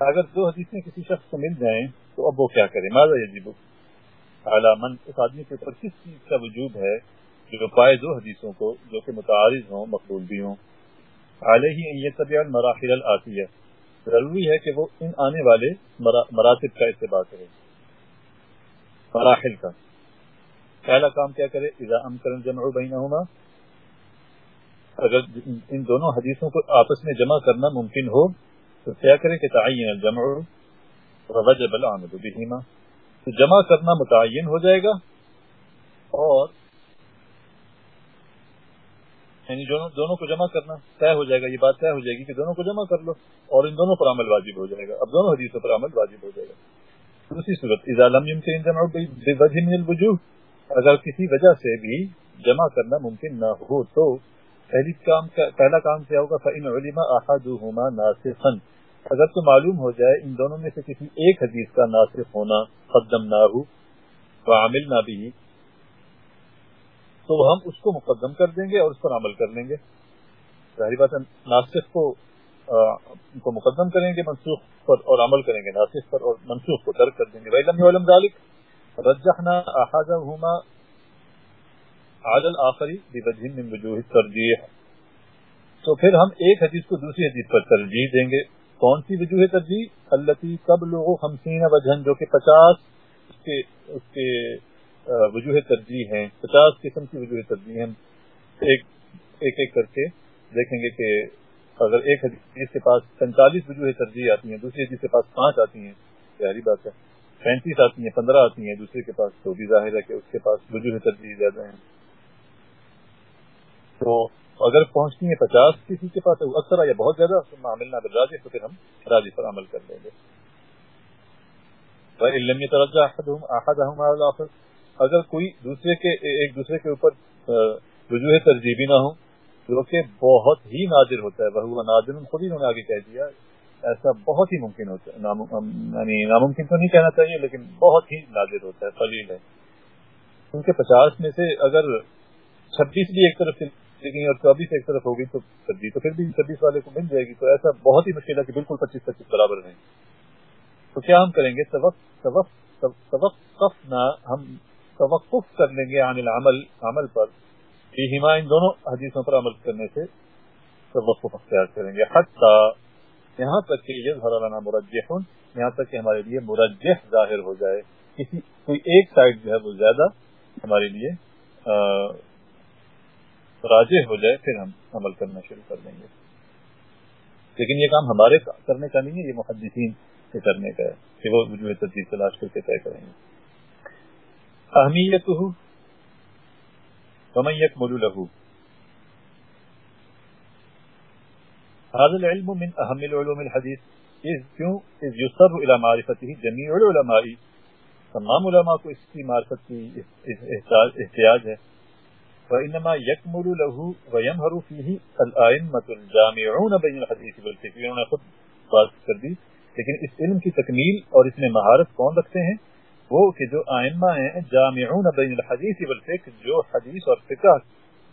اگر دو حدیثیں کسی شخص کو مل جائیں تو اب وہ کیا کرے؟ ماذا يجب على من؟ اس آدمی کے اوپر کس چیز کا وجود ہے جو پائے دو حدیثوں کو جو کہ متعارض ہوں مقبول بھی ہوں؟ علیہ ان يتبع المراحل الاتیہ ضروری ہے کہ وہ ان آنے والے مراتب کا اتباع کرے. مراحل کا. پہلا کام کیا کرے؟ اذا امکر جمع بینہما. اگر ان دونوں حدیثوں کو آپس میں جمع کرنا ممکن ہو، تو کیا کرے کہ تعین الجمع وجب العمل بہما تو جمع کرنا متعین ہو جائے گا اور یعنی دونوں کو جمع کرنا طے ہو جائے گا، یہ بات طے ہو جائے گی کہ دونوں کو جمع کر لو اور ان دونوں پر عمل واجب ہو جائے گا۔ اب دونوں حدیثوں پر عمل واجب ہو جائے گا۔ دوسری صورت لم يمكن جمع بوجه من الوجوه اگر کسی وجہ سے بھی جمع کرنا ممکن نہ ہو تو پہلی کام پہلا کام کیا ہوگا؟ فإن علم احدهما ناسخا۔ اگر تو معلوم ہو جائے ان دونوں میں سے کسی ایک حدیث کا ناسخ ہونا قدمناه وعملنا به۔ تو ہم اس کو مقدم کر دیں گے اور اس پر عمل کر لیں گے۔ ظاہری بات ہے، ناسخ کو کو مقدم کریں گے منسوخ پر اور عمل کریں گے، ناسخ پر اور منسوخ کو ترک کر دیں گے۔ وَإِلَمْ يُعْلَمْ ذَلِكَ۔ رَجَّحْنَا أَحَدَهُمَا عَلَى الْآخَرِ بِوَجْهٍ مِّن وُجُوهِ التَّرْجِيحِ. تو پھر ہم ایک حدیث کو دوسری حدیث پر ترجیح دیں گے. کون سی وجوہ ترجیح؟ التي تبلغ 50 وجہن جو کہ 50 اس کے اس کے وجوہ ترجیح ہیں. پچاس قسم کی وجوہ ترجیح ہیں. ایک ایک ایک کر کے دیکھیں گے کہ اگر ایک حدیث کے پاس پینتالیس وجوہ ترجیح آتی ہیں، دوسری حدیث کے پاس پانچ آتی ہیں پیاری بات ہے. پینتیس آتی ہیں، پندرہ آتی ہیں، دوسرے کے پاس تو بھی ظاہر ہے کہ اس کے پاس وجوہ ترجیح زیادہ ہیں۔ تو اگر پہنچتی ہیں پچاس کسی کے پاس اکثر یا بہت زیادہ عمل نہ راجی تو پھر ہم راجی پر عمل کر لیں گے۔ علم اگر کوئی دوسرے کے، ایک دوسرے کے اوپر وجوہ ترجیبی نہ ہو جو کہ بہت ہی نادر ہوتا ہے۔ وہ نادر، خود ہی انہوں نے آگے کہہ دیا۔ ایسا بہت ہی ممکن ہوتا ہے یعنی ناممکن تو نہیں کہنا چاہیے، لیکن بہت ہی نادر ہوتا ہے، قلیل ہے۔ کیونکہ پچاس میں سے اگر چھبیس بھی ایک طرف سے اور چوبیس ایک طرف ہوگی، تو چھبیس، تو پھر بھی چھبیس والے کو مل جائے گی۔ تو ایسا بہت ہی مشکل ہے کہ بالکل پچیس پچیس برابر نہیں۔ تو کیا ہم کریں گے؟ سبق سبق ہم توقف کر لیں گے عن العمل، عمل پر۔ فیہما ان دونوں حدیثوں پر عمل کرنے سے توقف اختیار کریں گے۔ حتی یہاں تک کہ یظہر لنا مرجح یہاں تک کہ ہمارے لیے مرجح ظاہر ہو جائے۔ کسی کوئی ایک سائڈ جو ہے وہ زیادہ ہمارے لیے راجح ہو جائے، پھر ہم عمل کرنا شروع کر دیں گے۔ لیکن یہ کام ہمارے کرنے کا نہیں ہے، یہ محدثین یہ کرنے کا ہے کہ وہ وجوہ ترجیح تلاش کر کے طے کریں گے۔ اہمیت ومن يكمل له هذا العلم من اهم العلوم الحديث. اذ کیوں اذ يصر الى معرفته جميع العلماء. تمام علماء کو اس کی معرفت کی احتیاج ہے. فانما يكمل له ويمهر فيه الائمه الجامعون بين الحديث والفقه. انہوں نے خود بات کر دی. لیکن اس علم کی تکمیل اور اس میں مہارت کون رکھتے ہیں؟ وہ کہ جو آئمہ ہیں جامعون بین الحدیث والفقہ جو حدیث اور فقہ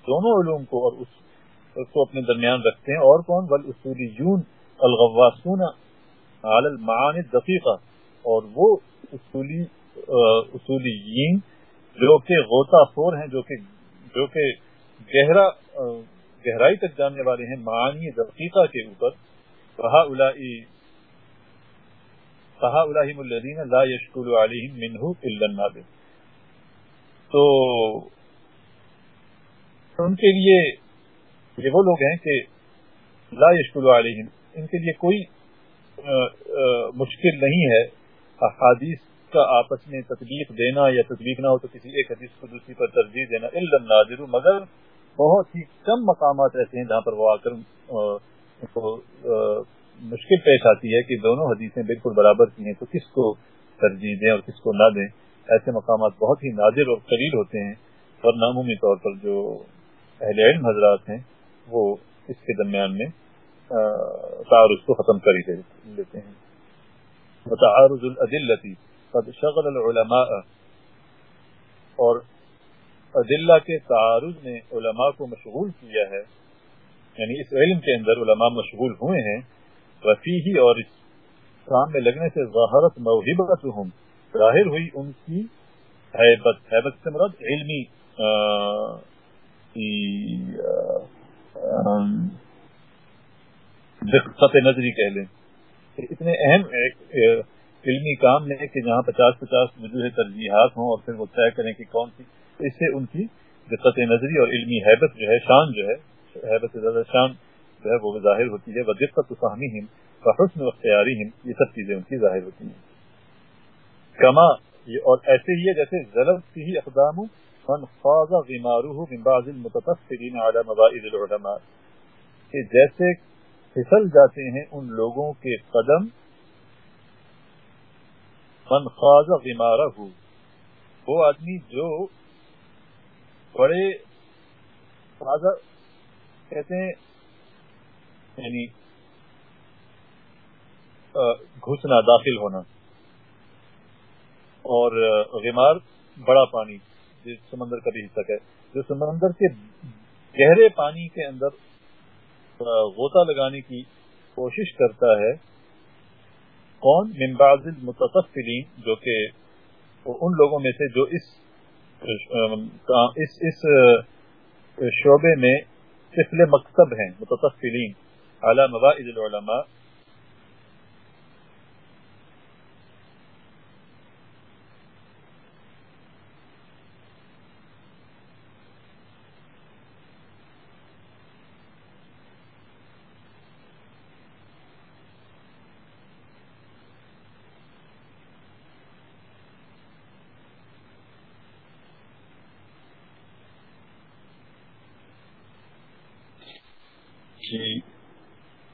دونوں علوم کو اور اس, اس کو اپنے درمیان رکھتے ہیں۔ اور کون؟ والاصولیون الغواسون علی المعانی الدقیقہ۔ اور وہ اصولی، اصولیین جو کہ غوطہ خور ہیں، جو کہ جو کہ گہرا، گہرائی تک جاننے والے ہیں، معانی دقیقہ کے اوپر۔ وہاں الائی کہا الہم الدین لا یشکل علیہم منہ الا النابل تو ان کے لیے یہ وہ لوگ ہیں کہ لا یشکل علیہم، ان کے لیے کوئی مشکل نہیں ہے احادیث کا آپس میں تطبیق دینا یا تطبیق نہ ہو تو کسی ایک حدیث کو دوسری پر ترجیح دینا الناظر مگر بہت ہی کم مقامات ایسے ہیں جہاں پر وہ آ کر مشکل پیش آتی ہے کہ دونوں حدیثیں بالکل برابر کی ہیں تو کس کو ترجیح دیں اور کس کو نہ دیں، ایسے مقامات بہت ہی نادر اور قلیل ہوتے ہیں، اور نامومی طور پر جو اہل علم حضرات ہیں وہ اس کے درمیان میں تعارض کو ختم کر ہی لیتے ہیں۔ تعارض العدلتی قد شغل العلماء۔ اور عدلہ کے تعارض نے علماء کو مشغول کیا ہے۔ یعنی اس علم کے اندر علماء مشغول ہوئے ہیں۔ وفی اور اس کام میں لگنے سے ظاہرت موہبت ظاہر ہوئی ان کی حیبت۔ حیبت سے مراد علمی دقت نظری کہہ لیں۔ اتنے اہم علمی کام میں کہ جہاں پچاس پچاس وجوہ ترجیحات ہوں اور پھر وہ طے کریں کہ کون سی اس سے ان کی دقت نظری اور علمی حیبت جو ہے، شان جو ہے، حیبت سے زیادہ شان جو ہے، وہ ظاہر ہوتی ہے۔ وہ دقت فہمی حسن اختیاری یہ سب چیزیں ان کی ظاہر ہوتی ہیں۔ کما اور ایسے ہی ہے جیسے ضرب کی ہی اقدام من خواض غمارو من بعض المتطفرین علی مبائد العلماء کہ جیسے پھسل جاتے ہیں ان لوگوں کے قدم من خواض غمارہ وہ آدمی جو بڑے کہتے ہیں یعنی گھسنا، داخل ہونا، اور غمار، بڑا پانی۔ سمندر کا بھی حصہ ہے۔ جو سمندر کے گہرے پانی کے اندر غوطہ لگانے کی کوشش کرتا ہے کون؟ ممباز المتصفلین جو کہ ان لوگوں میں سے جو اس اس, اس شعبے میں طفل مکتب ہیں متصفلین اعلی مواعظ العلماء۔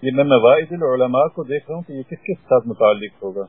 یہ میں مواعظ العلماء کو دیکھ رہا ہوں کہ یہ کس کس ساتھ متعلق ہوگا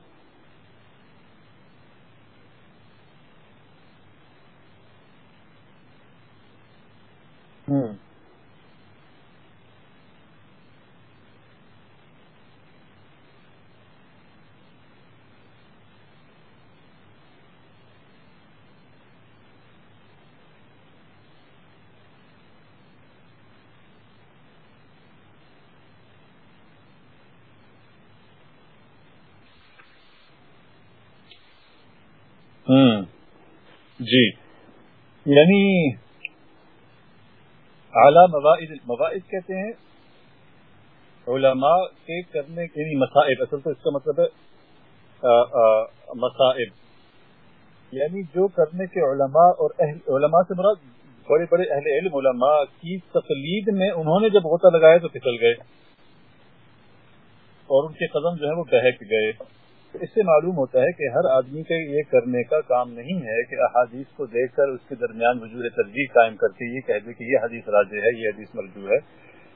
جی یعنی اعلی مواعد مواعد کہتے ہیں، علماء کے کرنے کے یعنی مسائب اصل تو اس کا مطلب ہے مسائب یعنی جو کرنے کے علماء اور اہل علماء سے مراد بڑے بڑے اہل علم، علماء کی تقلید میں انہوں نے جب غوطہ لگایا تو پھسل گئے۔ اور ان کے قدم جو ہے وہ بہک گئے۔ اس سے معلوم ہوتا ہے کہ ہر آدمی کے یہ کرنے کا کام نہیں ہے کہ احادیث کو دیکھ کر اس کے درمیان وجود ترجیح قائم کر کے یہ کہہ دے کہ یہ حدیث راج ہے، یہ حدیث مرجو ہے۔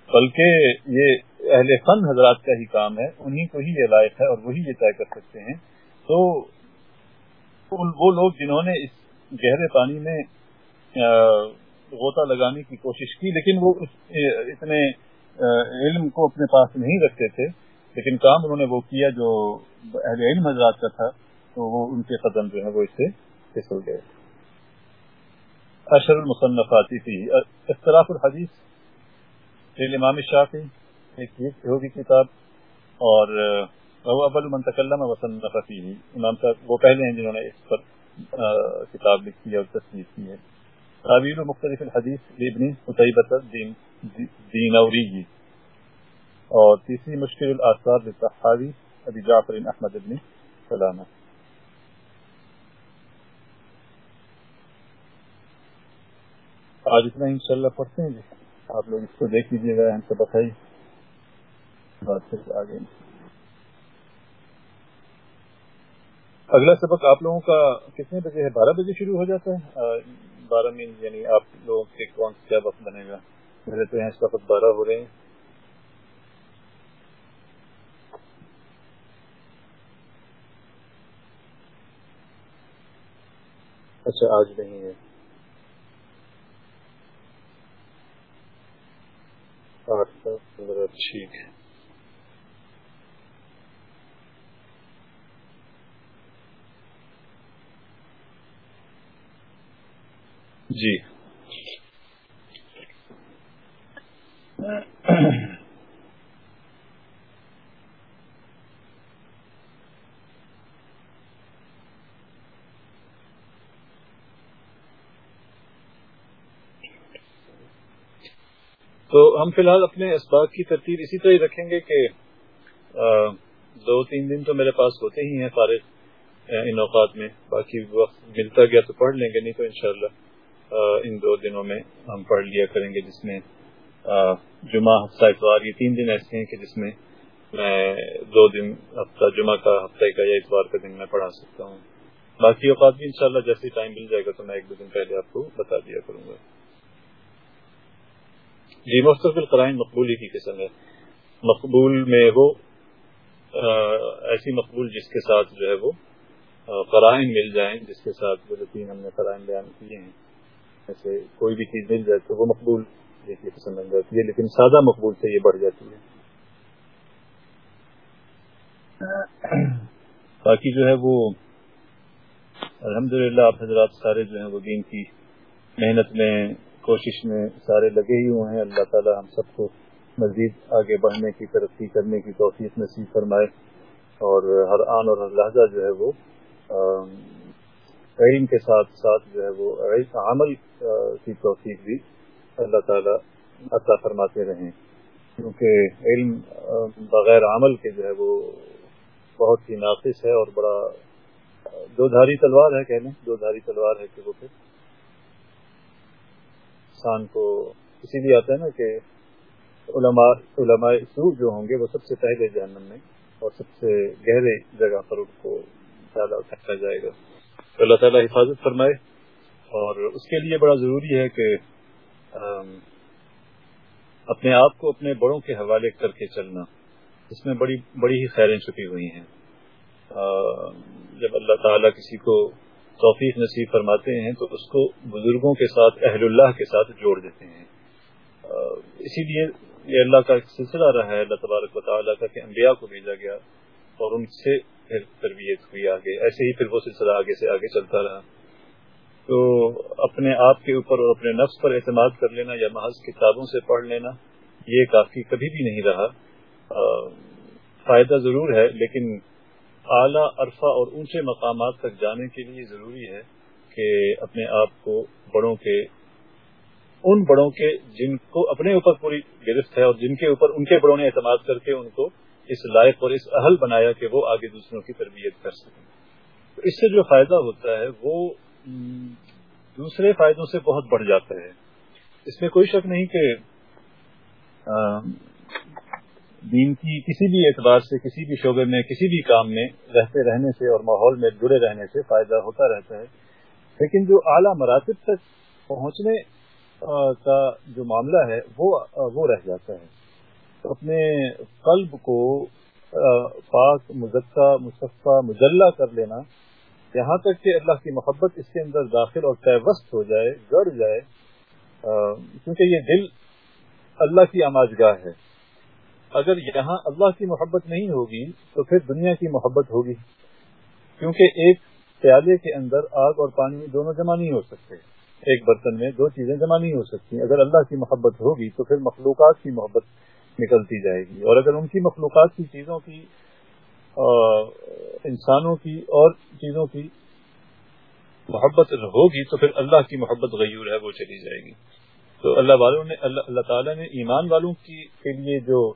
بلکہ یہ اہل فن حضرات کا ہی کام ہے انہیں کو ہی یہ لائق ہے اور وہی یہ طے کر سکتے ہیں۔ تو وہ لوگ جنہوں نے اس گہرے پانی میں غوطہ لگانے کی کوشش کی، لیکن وہ اتنے علم کو اپنے پاس نہیں رکھتے تھے۔ لیکن کام انہوں نے وہ کیا جو اہل علم حضرات کا تھا، تو وہ ان کے قدم جو ہے وہ اس سے پھسل گئے۔ اشر المصنفاتی تھی اختلاف الحدیث۔ امام شافی ایک یہ ہوگی کتاب۔ اور وہ ابل منتقلم وصنف فی۔ امام صاحب وہ پہلے ہیں جنہوں نے اس پر کتاب لکھی ہے اور تصویر کی ہے۔ تعویل و مختلف الحدیث۔ ابن قطعبت دین دینوری۔ اور تیسری مشکل الاثار للصحابی ابی جعفر احمد ابن سلامہ۔ آج اتنا انشاءاللہ پڑھتے ہیں جی۔ آپ لوگ اس کو دیکھ لیجیے گا، ہم سے بتائیے بات پھر آگے۔ اگلا سبق آپ لوگوں کا کتنے بجے ہے؟ بارہ بجے شروع ہو جاتا ہے؟ بارہ مین یعنی آپ لوگوں کے کون کیا وقت بنے گا؟ میرے تو یہاں اس وقت بارہ ہو رہے ہیں۔ اچھا آج نہیں ہے۔ پندرہ ٹھیک ہے۔ جی۔ تو ہم فی الحال اپنے اسباق کی ترتیب اسی طرح رکھیں گے کہ دو تین دن تو میرے پاس ہوتے ہی ہیں فارغ ان اوقات میں۔ باقی وقت ملتا گیا تو پڑھ لیں گے، نہیں تو انشاءاللہ ان دو دنوں میں ہم پڑھ لیا کریں گے، جس میں جمعہ، ہفتہ اتوار، یہ تین دن ایسے ہیں کہ جس میں میں دو دن ہفتہ، جمعہ کا ہفتہ کا یا اتوار کا دن میں پڑھا سکتا ہوں۔ باقی اوقات بھی انشاءاللہ جیسے ٹائم مل جائے گا تو میں ایک دو دن پہلے آپ کو بتا دیا کروں گا۔ جی مستقبل قرائن مقبولی کی قسم ہے مقبول میں وہ ایسی مقبول جس کے ساتھ جو ہے وہ قرائن مل جائیں، جس کے ساتھ وہ جو تین ہم نے قرائن بیان کیے ہیں، ایسے کوئی بھی چیز مل جائے تو وہ مقبول دیکھیے پسند بن جاتی ہے، لیکن سادہ مقبول سے یہ بڑھ جاتی ہے۔ باقی جو ہے وہ، الحمدللہ آپ حضرات سارے جو ہیں وہ دین کی محنت میں کوشش میں سارے لگے ہی ہوئے ہیں۔ اللہ تعالی ہم سب کو مزید آگے بڑھنے کی ترقی کرنے کی توفیق نصیب فرمائے اور ہر آن اور ہر لہجہ جو ہے وہ علم کے ساتھ ساتھ جو ہے وہ عمل کی توفیق بھی اللہ تعالی عطا فرماتے رہیں۔ کیونکہ علم بغیر عمل کے جو ہے وہ بہت ہی ناقص ہے اور بڑا دو دھاری تلوار ہے کہنے دو دھاری تلوار ہے کہ وہ پھر انسان کو اسی لیے آتا ہے نا کہ علماء علماء سرو جو ہوں گے وہ سب سے پہلے جہنم میں اور سب سے گہرے جگہ پر ان کو زیادہ اٹھایا جائے گا۔ تو اللہ تعالیٰ حفاظت فرمائے اور اس کے لیے بڑا ضروری ہے کہ اپنے آپ کو اپنے بڑوں کے حوالے کر کے چلنا۔ اس میں بڑی بڑی ہی خیریں چھپی ہوئی ہیں۔ جب اللہ تعالیٰ کسی کو توفیق نصیب فرماتے ہیں تو اس کو بزرگوں کے ساتھ، اہل اللہ کے ساتھ جوڑ دیتے ہیں۔ اسی لیے یہ اللہ کا سلسلہ رہا ہے، اللہ تبارک و تعالیٰ کا کہ انبیاء کو بھیجا گیا اور ان سے پھر تربیت ہوئی آگے۔ ایسے ہی پھر وہ سلسلہ آگے سے آگے چلتا رہا۔ تو اپنے آپ کے اوپر اور اپنے نفس پر اعتماد کر لینا یا محض کتابوں سے پڑھ لینا، یہ کافی کبھی بھی نہیں رہا۔ فائدہ ضرور ہے، لیکن اعلیٰ عرفہ اور اونچے مقامات تک جانے کے لیے ضروری ہے کہ اپنے آپ کو بڑوں کے، ان بڑوں کے جن کو اپنے اوپر پوری گرفت ہے اور جن کے اوپر ان کے بڑوں نے اعتماد کر کے ان کو اس لائق اور اس اہل بنایا کہ وہ آگے دوسروں کی تربیت کر سکیں۔ تو اس سے جو فائدہ ہوتا ہے وہ دوسرے فائدوں سے بہت بڑھ جاتا ہے۔ اس میں کوئی شک نہیں کہ دین کی کسی بھی اعتبار سے، کسی بھی شعبے میں، کسی بھی کام میں رہتے رہنے سے اور ماحول میں جڑے رہنے سے فائدہ ہوتا رہتا ہے۔ لیکن جو اعلیٰ مراتب تک پہنچنے کا جو معاملہ ہے، وہ وہ رہ جاتا ہے۔ اپنے قلب کو پاک، مزکہ مصفہ مجلہ کر لینا، یہاں تک کہ اللہ کی محبت اس کے اندر داخل اور پیوست ہو جائے گڑ جائے کیونکہ یہ دل اللہ کی آماج گاہ ہے۔ اگر یہاں اللہ کی محبت نہیں ہوگی تو پھر دنیا کی محبت ہوگی۔ کیونکہ ایک پیالے کے اندر آگ اور پانی دونوں جمع نہیں ہو سکتے۔ ایک برتن میں دو چیزیں جمع نہیں ہو سکتی۔ اگر اللہ کی محبت ہوگی تو پھر مخلوقات کی محبت نکلتی جائے گی۔ اور اگر ان کی مخلوقات کی چیزوں کی انسانوں کی اور چیزوں کی محبت ہوگی تو پھر اللہ کی محبت غیور ہے، وہ چلی جائے گی۔ تو اللہ والوں نے، اللہ اللہ تعالیٰ نے ایمان والوں کی کے لیے جو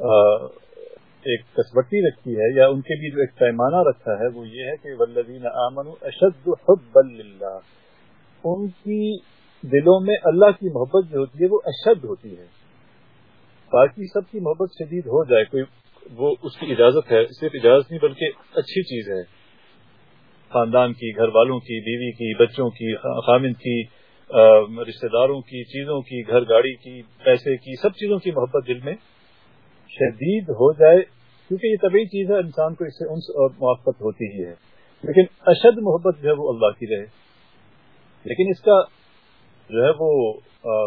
ایک کسوٹی رکھی ہے یا ان کے لیے جو ایک پیمانہ رکھا ہے، وہ یہ ہے کہ ولدین امن اشد حب اللہ ان کی دلوں میں اللہ کی محبت جو ہوتی ہے، وہ اشد ہوتی ہے۔ باقی سب کی محبت شدید ہو جائے، کوئی وہ اس کی اجازت ہے، صرف اجازت نہیں، بلکہ اچھی چیز ہے۔ خاندان کی، گھر والوں کی، بیوی کی، بچوں کی، خامن کی رشتہ داروں کی، چیزوں کی، گھر گاڑی کی، پیسے کی، سب چیزوں کی محبت دل میں شدید ہو جائے کیونکہ یہ طبی چیز ہے انسان کو اس سے انس اور موافقت ہوتی ہی ہے۔ لیکن اشد محبت جو ہے وہ اللہ کی رہے۔ لیکن اس کا جو ہے وہ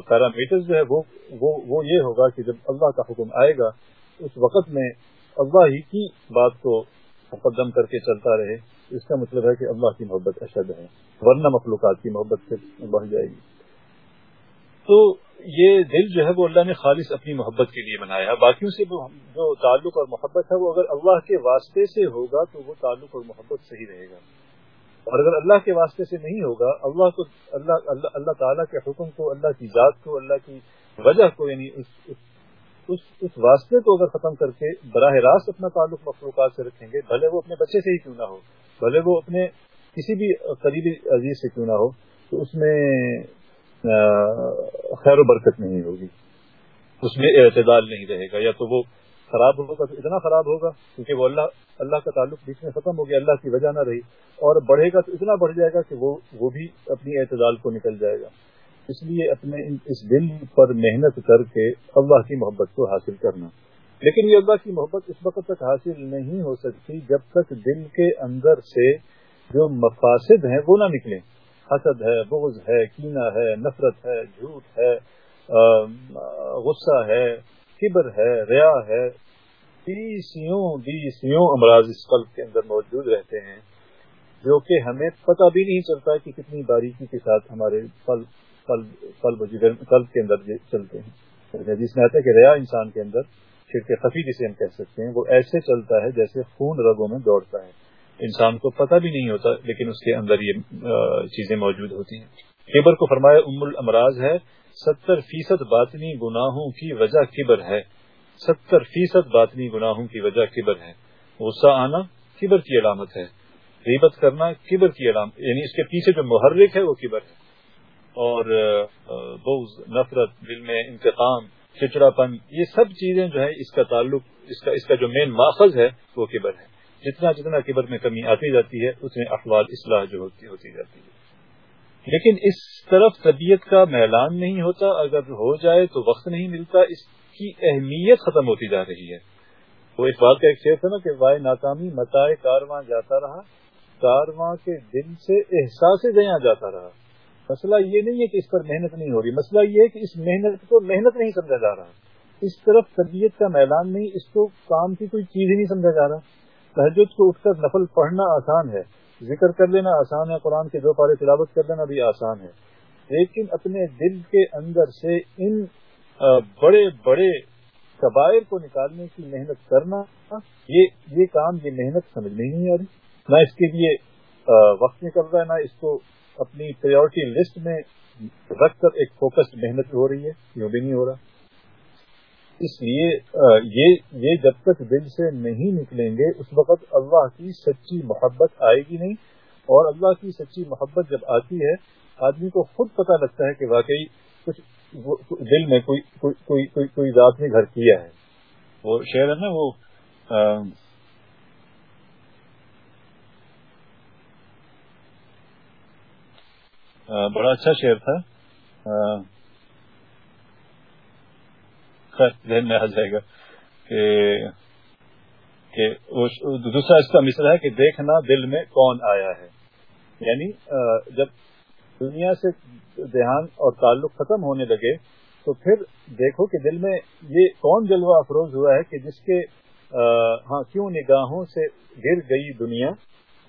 پیرامیٹر جو ہے وہ وہ, وہ یہ ہوگا کہ جب اللہ کا حکم آئے گا اس وقت میں اللہ ہی کی بات کو مقدم کر کے چلتا رہے۔ اس کا مطلب ہے کہ اللہ کی محبت اشد ہے ورنہ مخلوقات کی محبت سے بڑھ جائے گی۔ تو یہ دل جو ہے وہ اللہ نے خالص اپنی محبت کے لیے بنایا باقیوں سے جو تعلق اور محبت ہے وہ اگر اللہ کے واسطے سے ہوگا تو وہ تعلق اور محبت صحیح رہے گا۔ اور اگر اللہ کے واسطے سے نہیں ہوگا اللہ کو اللہ اللہ اللہ تعالیٰ کے حکم کو اللہ کی ذات کو اللہ کی وجہ کو یعنی اس اس, اس, اس واسطے کو اگر ختم کر کے براہ راست اپنا تعلق مخلوقات سے رکھیں گے بھلے وہ اپنے بچے سے ہی کیوں نہ ہو بھلے وہ اپنے کسی بھی قریبی عزیز سے کیوں نہ ہو تو اس میں خیر و برکت نہیں ہوگی۔ اس میں اعتدال نہیں رہے گا، یا تو وہ خراب ہوگا تو اتنا خراب ہوگا، کیونکہ وہ اللہ اللہ کا تعلق بیچ میں ختم ہو گیا، اللہ کی وجہ نہ رہی، اور بڑھے گا تو اتنا بڑھ جائے گا کہ وہ وہ بھی اپنی اعتدال کو نکل جائے گا۔ اس لیے اپنے اس دل پر محنت کر کے اللہ کی محبت کو حاصل کرنا۔ لیکن یہ اللہ کی محبت اس وقت تک حاصل نہیں ہو سکتی جب تک دل کے اندر سے جو مفاسد ہیں وہ نہ نکلیں۔ حسد ہے، بغض ہے، کینہ ہے، نفرت ہے، جھوٹ ہے غصہ ہے، کبر ہے، ریا ہے امراض اس قلب کے اندر موجود رہتے ہیں، جو کہ ہمیں پتہ بھی نہیں چلتا کہ کتنی باریکی کے ساتھ ہمارے قلب کے اندر چلتے ہیں۔ یعنی جس میں آتا ہے کہ ریا انسان کے اندر چھڑکے خفی جسے ہم کہہ سکتے ہیں، وہ ایسے چلتا ہے جیسے خون رگوں میں دوڑتا ہے۔ انسان کو پتہ بھی نہیں ہوتا، لیکن اس کے اندر یہ چیزیں موجود ہوتی ہیں۔ کیبر کو فرمایا، ام الامراض ہے، ستر فیصد باطنی گناہوں کی وجہ کبر ہے۔ ستر فیصد باطنی گناہوں کی وجہ کبر ہے۔ غصہ آنا کبر کی علامت ہے۔ غیبت کرنا کبر کی علامت یعنی اس کے پیچھے جو محرک ہے وہ کبر ہے۔ اور بغض، نفرت، دل میں انتقام چچڑا پن یہ سب چیزیں جو ہے اس کا تعلق، اس کا اس کا جو مین ماخذ ہے وہ کبر ہے۔ جتنا جتنا کبر میں کمی آتی جاتی ہے اتنے اخبار اصلاح جو ہوتی ہوتی جاتی ہے۔ لیکن اس طرف طبیعت کا میلان نہیں ہوتا، اگر ہو جائے تو وقت نہیں ملتا، اس کی اہمیت ختم ہوتی جا رہی ہے۔ وہ اس بات کا ایک شعر تھا نا کہ وائے ناکامی متائے کارواں جاتا رہا، کارواں کے دل سے احساس گیا جاتا رہا۔ مسئلہ یہ نہیں ہے کہ اس پر محنت نہیں ہو رہی، مسئلہ یہ ہے کہ اس محنت کو محنت نہیں سمجھا جا رہا۔ اس طرف طبیعت کا میلان نہیں، اس کو کام کی کوئی چیز ہی نہیں سمجھا جا رہا۔ تحجد کو اٹھ کر نفل پڑھنا آسان ہے، ذکر کر لینا آسان ہے، قرآن کے دو پارے تلاوت کر لینا بھی آسان ہے۔ لیکن اپنے دل کے اندر سے ان بڑے بڑے قبائل کو نکالنے کی محنت کرنا، یہ یہ کام، یہ محنت سمجھ میں نہیں آ رہی۔ نہ اس کے لیے وقت نکل رہا ہے، نہ اس کو اپنی پریورٹی لسٹ میں رکھ کر ایک فوکسڈ محنت ہو رہی ہے یوں بھی نہیں ہو رہا۔ اس لیے یہ یہ جب تک دل سے نہیں نکلیں گے، اس وقت اللہ کی سچی محبت آئے گی نہیں۔ اور اللہ کی سچی محبت جب آتی ہے، آدمی کو خود پتہ لگتا ہے کہ واقعی کچھ دل میں کوئی کوئی کوئی کوئی ذات نے گھر کیا ہے۔ وہ شعر ہے نا، وہ بڑا اچھا شعر تھا۔ ذہن میں آ جائے گا کہ دوسرا اس کا مصرا ہے کہ دیکھنا دل میں کون آیا ہے۔ یعنی جب دنیا سے دھیان اور تعلق ختم ہونے لگے، تو پھر دیکھو کہ دل میں یہ کون جلوہ افروز ہوا ہے کہ جس کے ہاں کیوں نگاہوں سے گر گئی دنیا،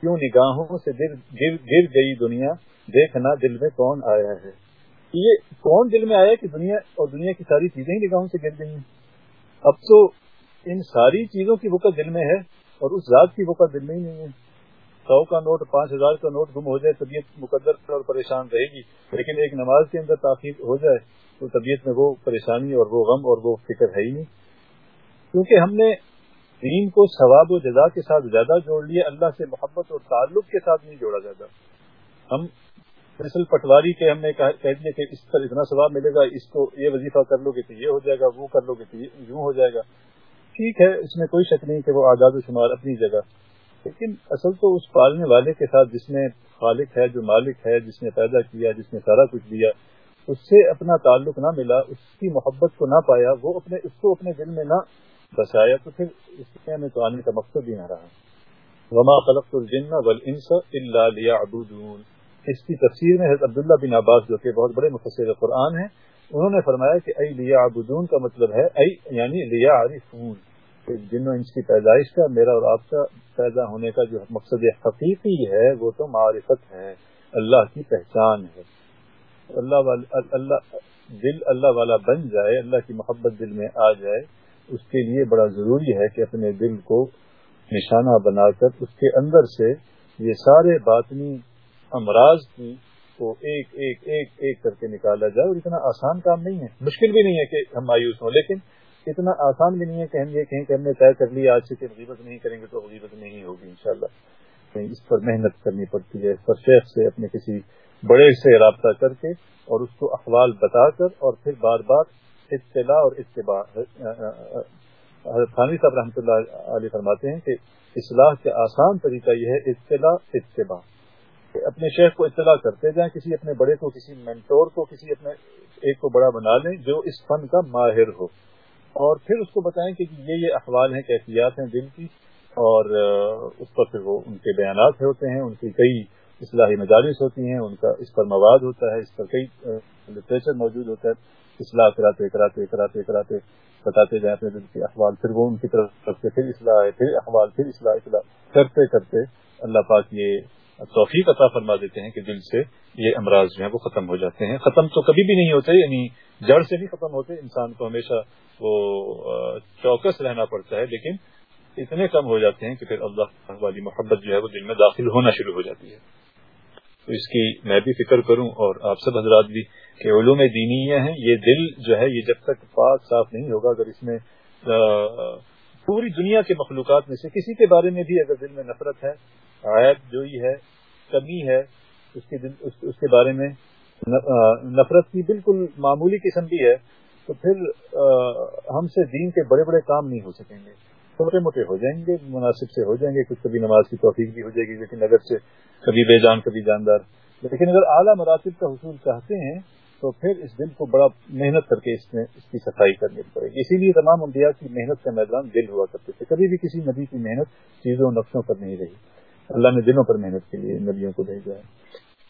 کیوں نگاہوں سے گر گر گئی دنیا، دیکھنا دل میں کون آیا ہے۔ یہ کون دل میں آیا کہ دنیا اور دنیا کی ساری چیزیں ہی نگاہوں سے گر گئی ہیں؟ اب تو ان ساری چیزوں کی وقت دل میں ہے اور اس ذات کی وقت دل میں ہی نہیں ہے۔ سو کا نوٹ، پانچ ہزار کا نوٹ گم ہو جائے، طبیعت مقدر اور پریشان رہے گی۔ لیکن ایک نماز کے اندر تاخیر ہو جائے تو طبیعت میں وہ پریشانی اور وہ غم اور وہ فکر ہے ہی نہیں۔ کیونکہ ہم نے دین کو ثواب و جزا کے ساتھ زیادہ جوڑ لیا، اللہ سے محبت اور تعلق کے ساتھ نہیں جوڑا جاتا ہم فیصل پٹواری کے ہم نے کہہ دیا کہ اس پر اتنا ثواب ملے گا، اس کو یہ وظیفہ کر لو گے تو یہ ہو جائے گا، وہ کر لو گے تو یوں ہو جائے گا۔ ٹھیک ہے، اس میں کوئی شک نہیں کہ وہ آزاد و شمار اپنی جگہ۔ لیکن اصل تو اس پالنے والے کے ساتھ جس نے خالق ہے، جو مالک ہے، جس نے پیدا کیا، جس نے سارا کچھ دیا، اس سے اپنا تعلق نہ ملا، اس کی محبت کو نہ پایا، وہ اپنے اس کو اپنے دل میں نہ بسایا، تو پھر اس میں تو آنے کا مقصد ہی نہ رہا۔ وما خلق الجن والانس الا ليعبدون۔ اس کی تفسیر میں حضرت عبداللہ بن عباس جو کہ بہت بڑے مفسر قرآن ہیں، انہوں نے فرمایا کہ اے لیعبدون کا مطلب ہے اے یعنی لیعرفون جن و انس کی پیدائش کا، میرا اور آپ کا پیدا ہونے کا جو مقصد حقیقی ہے، وہ تو معرفت ہے، اللہ کی پہچان ہے۔ اللہ والا اللہ، دل اللہ والا بن جائے، اللہ کی محبت دل میں آ جائے، اس کے لیے بڑا ضروری ہے کہ اپنے دل کو نشانہ بنا کر اس کے اندر سے یہ سارے باطنی امراض کی کو ایک ایک ایک ایک کر کے نکالا جائے اور اتنا آسان کام نہیں ہے۔ مشکل بھی نہیں ہے کہ ہم مایوس ہوں، لیکن اتنا آسان بھی نہیں ہے کہ ہم یہ کہیں کہ ہم نے طے کر لیا، آج سے کہ غیبت نہیں کریں گے تو غیبت نہیں ہوگی، انشاءاللہ۔ کہیں اس پر محنت کرنی پڑتی ہے، اس پر شیخ سے اپنے کسی بڑے سے رابطہ کر کے اور اس کو اخوال بتا کر اور پھر بار بار اطلاع اور اتباع۔ حضرت خانی صاحب رحمۃ اللہ علیہ فرماتے ہیں کہ اصلاح کا آسان طریقہ یہ ہے اطلاع، اتباع۔ اپنے شیخ کو اطلاع کرتے جائیں، کسی اپنے بڑے کو، کسی مینٹور کو، کسی اپنے ایک کو بڑا بنا لیں جو اس فن کا ماہر ہو۔ اور پھر اس کو بتائیں کہ جی یہ یہ احوال ہیں، کیفیات ہیں دل کی، اور اس پر پھر وہ ان کے بیانات ہوتے ہیں، ان کی کئی اصلاحی مجالس ہوتی ہیں، ان کا اس پر مواد ہوتا ہے، اس پر کئی لٹریچر موجود ہوتا ہے۔ اصلاح کراتے کراتے کراتے کراتے، بتاتے جائیں اپنے دل کے احوال، پھر وہ ان کی طرف سے پھر اصلاح پھر احوال، پھر اصلاح اصلاح، کرتے کرتے اللہ پاک یہ توفیق عطا فرما دیتے ہیں کہ دل سے یہ امراض جو ہیں وہ ختم ہو جاتے ہیں۔ ختم تو کبھی بھی نہیں ہوتے یعنی جڑ سے بھی ختم ہوتے، انسان کو ہمیشہ وہ چوکس رہنا پڑتا ہے، لیکن اتنے کم ہو جاتے ہیں کہ پھر اللہ والی محبت جو ہے وہ دل میں داخل ہونا شروع ہو جاتی ہے۔ تو اس کی میں بھی فکر کروں اور آپ سب حضرات بھی کہ علوم دینی ہیں، یہ دل جو ہے، یہ جب تک پاک صاف نہیں ہوگا اگر اس میں پوری دنیا کے مخلوقات میں سے کسی کے بارے میں بھی اگر دل میں نفرت ہے عائد جوئی ہے، کمی ہے، اس کے دل اس کے بارے میں نفرت کی بالکل معمولی قسم بھی ہے، تو پھر ہم سے دین کے بڑے بڑے کام نہیں ہو سکیں گے۔ چھوٹے موٹے ہو جائیں گے، مناسب سے ہو جائیں گے، کچھ کبھی نماز کی توفیق بھی ہو جائے گی لیکن اگر سے، کبھی بے جان، کبھی جاندار۔ لیکن اگر اعلیٰ مراتب کا حصول چاہتے ہیں، تو پھر اس دل کو بڑا محنت کر کے اس میں، اس کی صفائی کرنی پڑے گی۔ اسی لیے تمام انبیاء کی محنت کا میدان دل ہوا کرتے تھے۔ کبھی بھی کسی نبی کی محنت چیزوں نقشوں پر نہیں رہی۔ اللہ نے دلوں پر محنت کے لیے نبیوں کو بھیجا ہے۔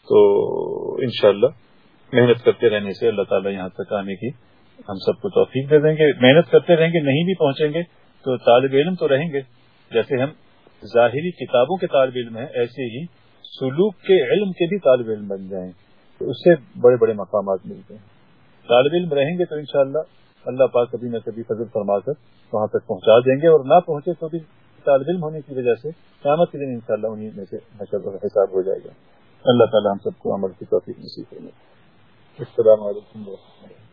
تو انشاءاللہ محنت کرتے رہنے سے اللہ تعالیٰ یہاں تک آنے کی ہم سب کو توفیق دے دیں گے۔ محنت کرتے رہیں گے، نہیں بھی پہنچیں گے تو طالب علم تو رہیں گے۔ جیسے ہم ظاہری کتابوں کے طالب علم ہیں، ایسے ہی سلوک کے علم کے بھی طالب علم بن جائیں۔ تو اس سے بڑے بڑے مقامات ملتے ہیں۔ طالب علم رہیں گے تو انشاءاللہ اللہ پاک کبھی نہ کبھی فضل فرما کر وہاں تک پہنچا دیں گے اور نہ پہنچے تو بھی طالب علم ہونے کی وجہ سے قیامت کے دن ان شاء اللہ انہیں میں سے حساب ہو جائے گا۔ اللہ تعالیٰ ہم سب کو عمل کی توفیق نصیب کریں السلام علیکم و رحمۃ اللہ۔